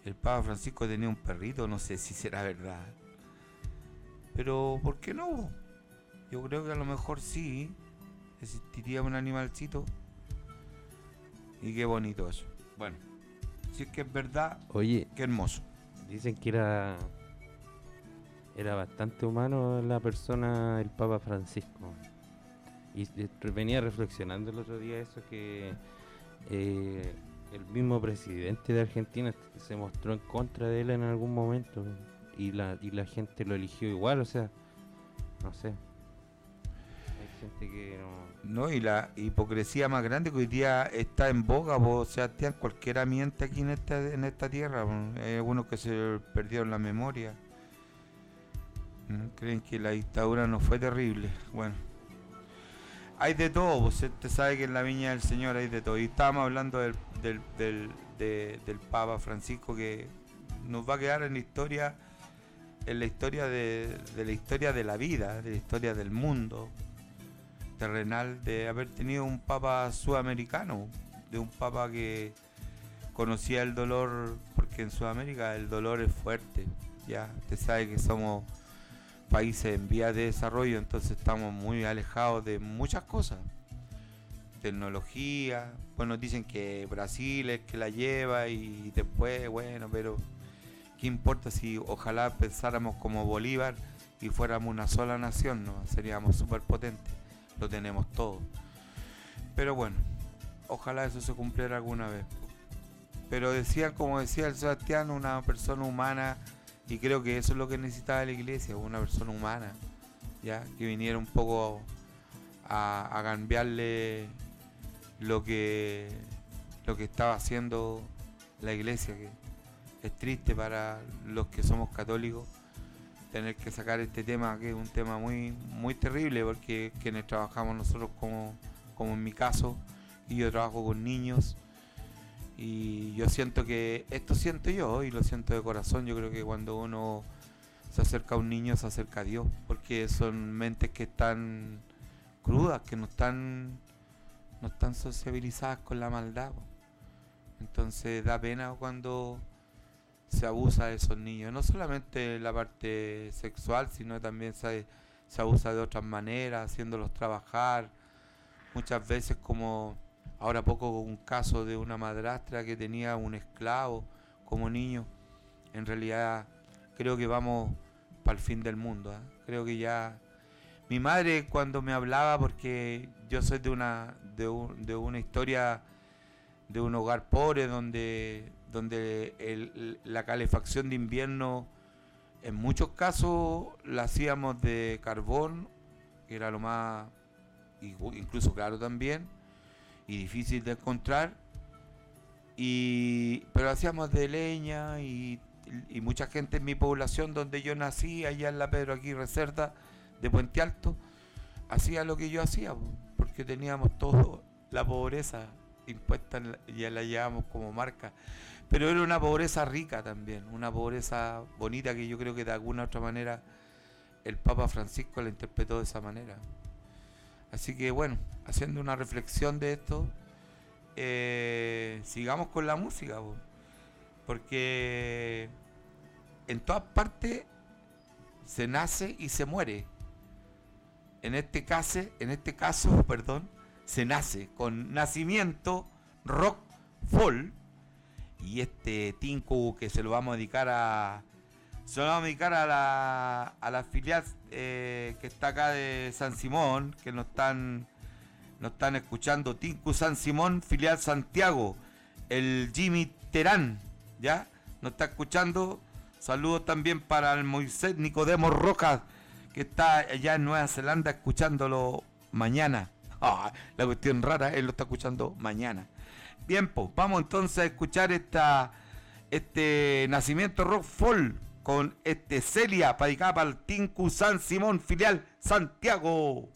el Papa Francisco tenía un perrito, no sé si será verdad. Pero, ¿por qué no? Yo creo que a lo mejor sí existiría un animalcito. Y qué bonito eso. Bueno, si es que es verdad, Oye, qué hermoso. dicen que era era bastante humano la persona, el Papa Francisco. Y venía reflexionando el otro día eso que eh, el mismo presidente de Argentina se mostró en contra de él en algún momento y la, y la gente lo eligió igual, o sea, no sé. No... Y la hipocresía más grande que hoy día está en boga, vos, Sebastián, cualquiera miente aquí en esta, en esta tierra. Hay algunos que se perdieron la memoria. Mm, Creen que la dictadura no fue terrible. Bueno, hay de todo, usted sabe que en la viña del Señor hay de todo. Y estábamos hablando del, del, del, de- del Papa Francisco que nos va a quedar en la historia en la historia de, de la historia de la vida, de la historia del mundo terrenal, de haber tenido un papa sudamericano, de un papa que conocía el dolor, porque en Sudamérica el dolor es fuerte, ya, usted sabe que somos países en vías de desarrollo, entonces estamos muy alejados de muchas cosas. Tecnología, bueno, dicen que Brasil es que la lleva y después, bueno, pero ¿qué importa si ojalá pensáramos como Bolívar y fuéramos una sola nación? ¿no? Seríamos súper potentes, lo tenemos todo. Pero bueno, ojalá eso se cumpliera alguna vez. Pero decía, como decía el Sebastián, una persona humana, y creo que eso es lo que necesitaba la iglesia, una persona humana, ya, que viniera un poco a, a cambiarle lo que lo que estaba haciendo la iglesia, que es triste para los que somos católicos tener que sacar este tema, que es un tema muy, muy terrible, porque quienes trabajamos nosotros como, como en mi caso, y yo trabajo con niños, y yo siento que, esto siento yo, y lo siento de corazón, yo creo que cuando uno se acerca a un niño, se acerca a Dios, porque son mentes que están crudas, que no están, no están sociabilizadas con la maldad. Entonces da pena cuando se abusa de esos niños, no solamente la parte sexual, sino también se, se abusa de otras maneras, haciéndolos trabajar, muchas veces como ahora poco un caso de una madrastra que tenía un esclavo como niño, en realidad creo que vamos para el fin del mundo, ¿ah? creo que ya mi madre cuando me hablaba, porque yo soy de una, de, un- de una historia de un hogar pobre donde, donde la calefacción de invierno en muchos casos la hacíamos de carbón, que era lo más, incluso claro también, y difícil de encontrar, y, pero hacíamos de leña y, y mucha gente en mi población donde yo nací, allá en la Pedro Aguirre Cerda, de Puente Alto, hacía lo que yo hacía, po, porque teníamos todo la pobreza impuesta, en la- llevamos como marca, pero era una pobreza rica también, una pobreza bonita que yo creo que de alguna otra manera el Papa Francisco la interpretó de esa manera. Así que bueno, haciendo una reflexión de esto, eh, sigamos con la música, po, porque en todas partes se nace y se muere. En este caso, en este caso, perdón, se nace con nacimiento rock folk y este Tinku que se lo vamos a dedicar a se lo vamos a dedicar a la, a la filial eh, que está acá de San Simón que nos están nos están escuchando. Tinku San Simón filial Santiago el Jimmy Terán ya nos está escuchando. Saludos también para el Moisés Nicodemo Rojas que está allá en Nueva Zelanda escuchándolo mañana. Ah, la cuestión rara, él lo está escuchando mañana. Pues vamos entonces a escuchar esta, este nacimiento rock folk con este Celia el Tinku San Simón, filial Santiago.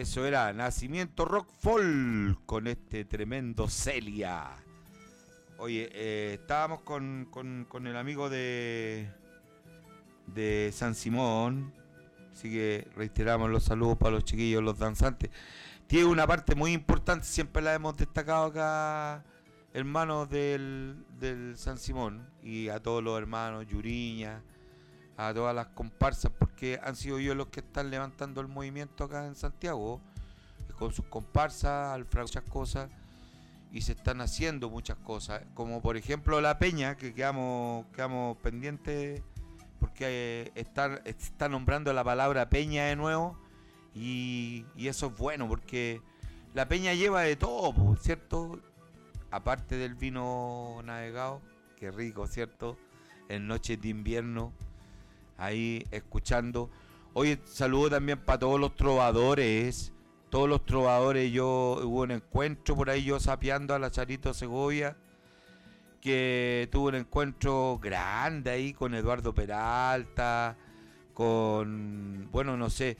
Eso era Nacimiento Rock Folk con este tremendo Celia. Oye, eh, estábamos con, con- el amigo de, de San Simón. Así que reiteramos los saludos para los chiquillos, los danzantes. Tiene una parte muy importante, siempre la hemos destacado acá, hermanos del, del San Simón. Y a todos los hermanos, Yuriña, a todas las comparsas, porque han sido ellos los que están levantando el movimiento acá en Santiago, eh, con sus comparsas, al muchas cosas, y se están haciendo muchas cosas, como por ejemplo la peña, que quedamos, quedamos pendientes, porque eh, están, está nombrando la palabra peña de nuevo, y, y eso es bueno, porque la peña lleva de todo, ¿cierto? Aparte del vino navegado, que rico, ¿cierto? En noches de invierno, ahí escuchando. Oye, saludo también para todos los trovadores. Todos los trovadores, yo hubo un encuentro por ahí, yo sapeando a la Charito Segovia, que tuvo un encuentro grande ahí con Eduardo Peralta, con, bueno, no sé,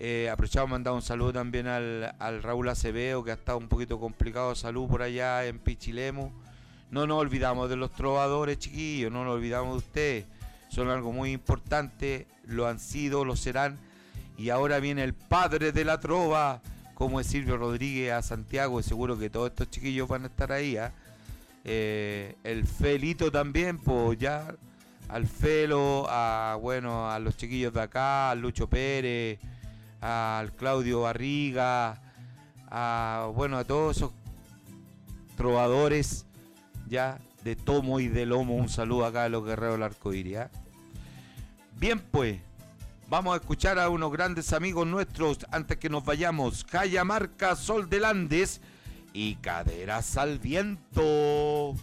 eh, aprovechamos mandar un saludo también al, al Raúl Acevedo, que ha estado un poquito complicado de salud por allá en Pichilemu. No nos olvidamos de los trovadores, chiquillos, no nos olvidamos de ustedes. Son algo muy importante, lo han sido, lo serán. Y ahora viene el padre de la trova, como es Silvio Rodríguez a Santiago, y seguro que todos estos chiquillos van a estar ahí. ¿ah? Eh, el Felito también, pues ya al Felo, a bueno, a los chiquillos de acá, al Lucho Pérez, al Claudio Barriga, a bueno, a todos esos trovadores ya de tomo y de lomo. Un saludo acá a los guerreros del arcoíris. ¿ah? Bien, pues, vamos a escuchar a unos grandes amigos nuestros antes que nos vayamos. Cayamarca, Sol del Andes y Caderas al Viento.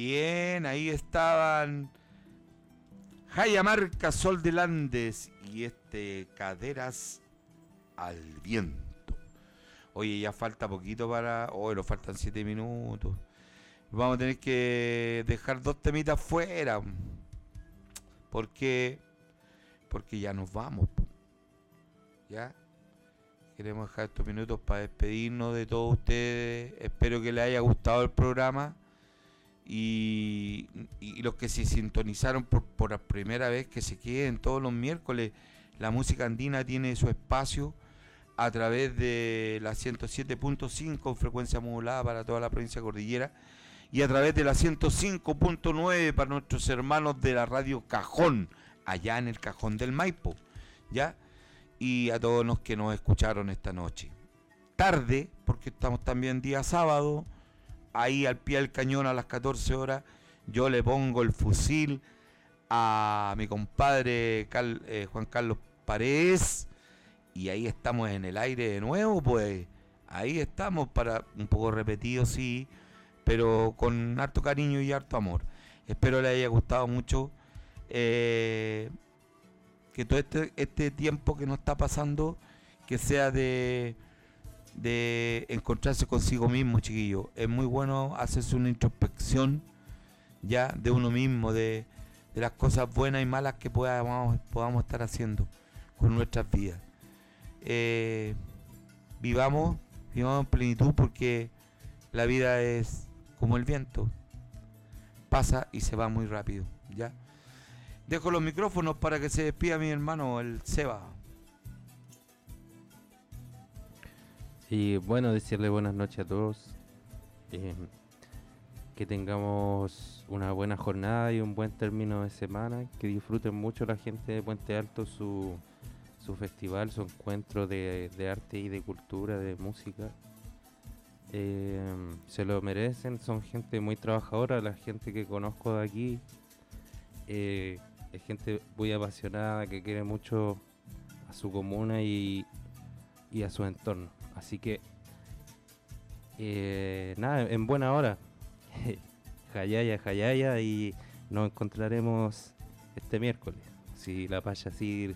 Bien, ahí estaban Jayamarca, Sol del Andes y este Caderas al Viento. Oye, ya falta poquito para... Hoy nos faltan siete minutos. Vamos a tener que dejar dos temitas fuera. ¿Por qué? Porque ya nos vamos. ¿Ya? Queremos dejar estos minutos para despedirnos de todos ustedes. Espero que les haya gustado el programa. Y, los que se sintonizaron por, por la primera vez, que se queden todos los miércoles. La música andina tiene su espacio a través de la 107.5 frecuencia modulada para toda la provincia cordillera y a través de la 105.9 para nuestros hermanos de la radio Cajón, allá en el Cajón del Maipo, ¿ya? Y a todos los que nos escucharon esta noche. Tarde, porque estamos también día sábado, ahí al pie del cañón a las 14 horas, yo le pongo el fusil a mi compadre eh, Juan Carlos Paredes y ahí estamos en el aire de nuevo, pues ahí estamos para un poco repetido, sí, pero con harto cariño y harto amor. Espero les haya gustado mucho eh, que todo este, este tiempo que nos está pasando, que sea de, de encontrarse consigo mismo, chiquillo. Es muy bueno hacerse una introspección ya de uno mismo, de, de las cosas buenas y malas que podamos, podamos estar haciendo con nuestras vidas. Eh, vivamos, vivamos en plenitud porque la vida es como el viento. Pasa y se va muy rápido, ¿ya? Dejo los micrófonos para que se despida mi hermano, el Seba. Y bueno, decirle buenas noches a todos. eh, que tengamos una buena jornada y un buen término de semana. Que disfruten mucho la gente de Puente Alto su, su festival, su encuentro de, de arte y de cultura, de música. Eh, se lo merecen, son gente muy trabajadora, la gente que conozco de aquí. eh, es gente muy apasionada que quiere mucho a su comuna y, y a su entorno. Así que, eh, nada, en buena hora. Jayaya, Jayaya y nos encontraremos este miércoles, si la Paya así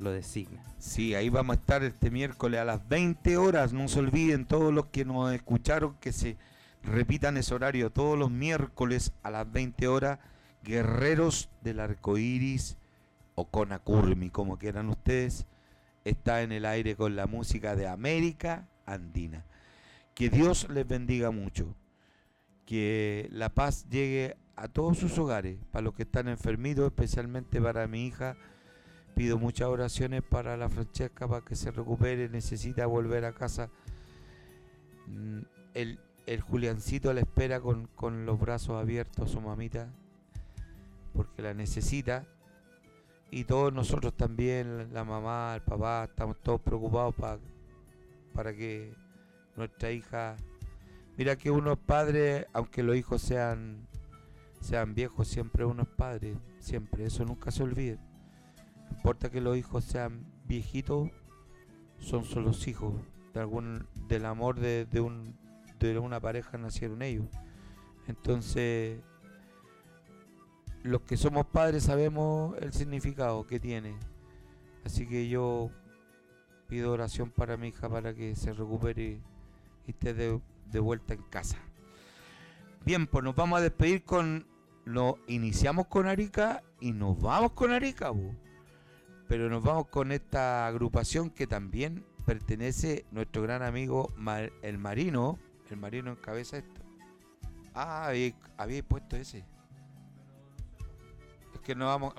lo designa. Sí, ahí vamos a estar este miércoles a las 20 horas. No se olviden todos los que nos escucharon que se repitan ese horario todos los miércoles a las 20 horas. Guerreros del Arco Iris o Conacurmi, como quieran ustedes, está en el aire con la música de América Andina. Que Dios les bendiga mucho. Que la paz llegue a todos sus hogares, para los que están enfermitos, especialmente para mi hija. Pido muchas oraciones para la Francesca para que se recupere, necesita volver a casa. Mm, El, Juliancito la espera con, con los brazos abiertos, su mamita, porque la necesita. Y todos nosotros también, la mamá, el papá, estamos todos preocupados pa- para que nuestra hija... Mira que uno es padre, aunque los hijos sean, sean viejos, siempre uno es padre, siempre, eso nunca se olvide. No importa que los hijos sean viejitos, son solo hijos. De algún, del amor de, de un, de una pareja nacieron ellos. Entonces, los que somos padres sabemos el significado que tiene. Así que yo pido oración para mi hija para que se recupere y esté de, vuelta en casa. Bien, pues nos vamos a despedir con... Lo iniciamos con Arica y nos vamos con Arica, po. pero nos vamos con esta agrupación que también pertenece nuestro gran amigo el Marino. El Marino encabeza esto. Ah, había, había puesto ese. Es que no vamos,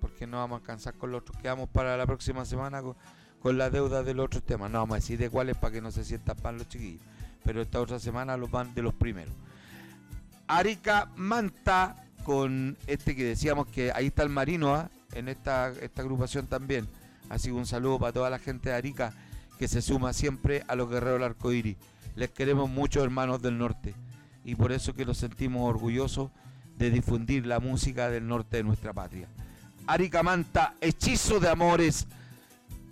porque no vamos a alcanzar con los otros. Quedamos para la próxima semana con, con la deuda de los otros temas. No vamos a decir de cuáles para que no se sientan pan los chiquillos. Pero esta otra semana los van de los primeros. Arica Manta con este que decíamos que ahí está el Marino ¿ah? en esta, esta agrupación también. Así que un saludo para toda la gente de Arica que se suma siempre a los guerreros del arcoíris. Les queremos mucho hermanos del norte y por eso que nos sentimos orgullosos de difundir la música del norte de nuestra patria. Arica Manta, hechizo de amores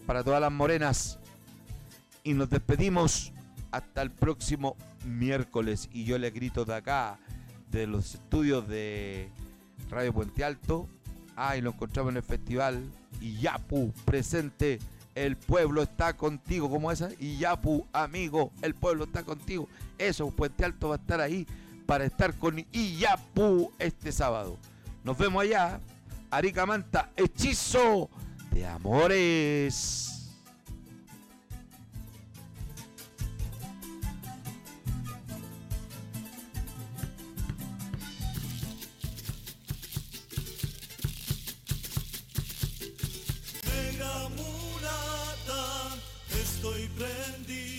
para todas las morenas. Y nos despedimos hasta el próximo miércoles. Y yo le grito de acá, de los estudios de Radio Puente Alto. Ah, y lo encontramos en el festival Iyapu, presente. El pueblo está contigo, como esa. Iyapu, amigo, el pueblo está contigo. Eso, Puente Alto va a estar ahí para estar con Iyapu este sábado. Nos vemos allá. Arica Manta, hechizo de amores.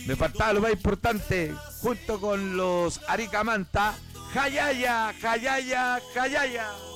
Me faltaba lo más importante, junto con los Arica Manta, Jayaya, Jayaya, Jayaya.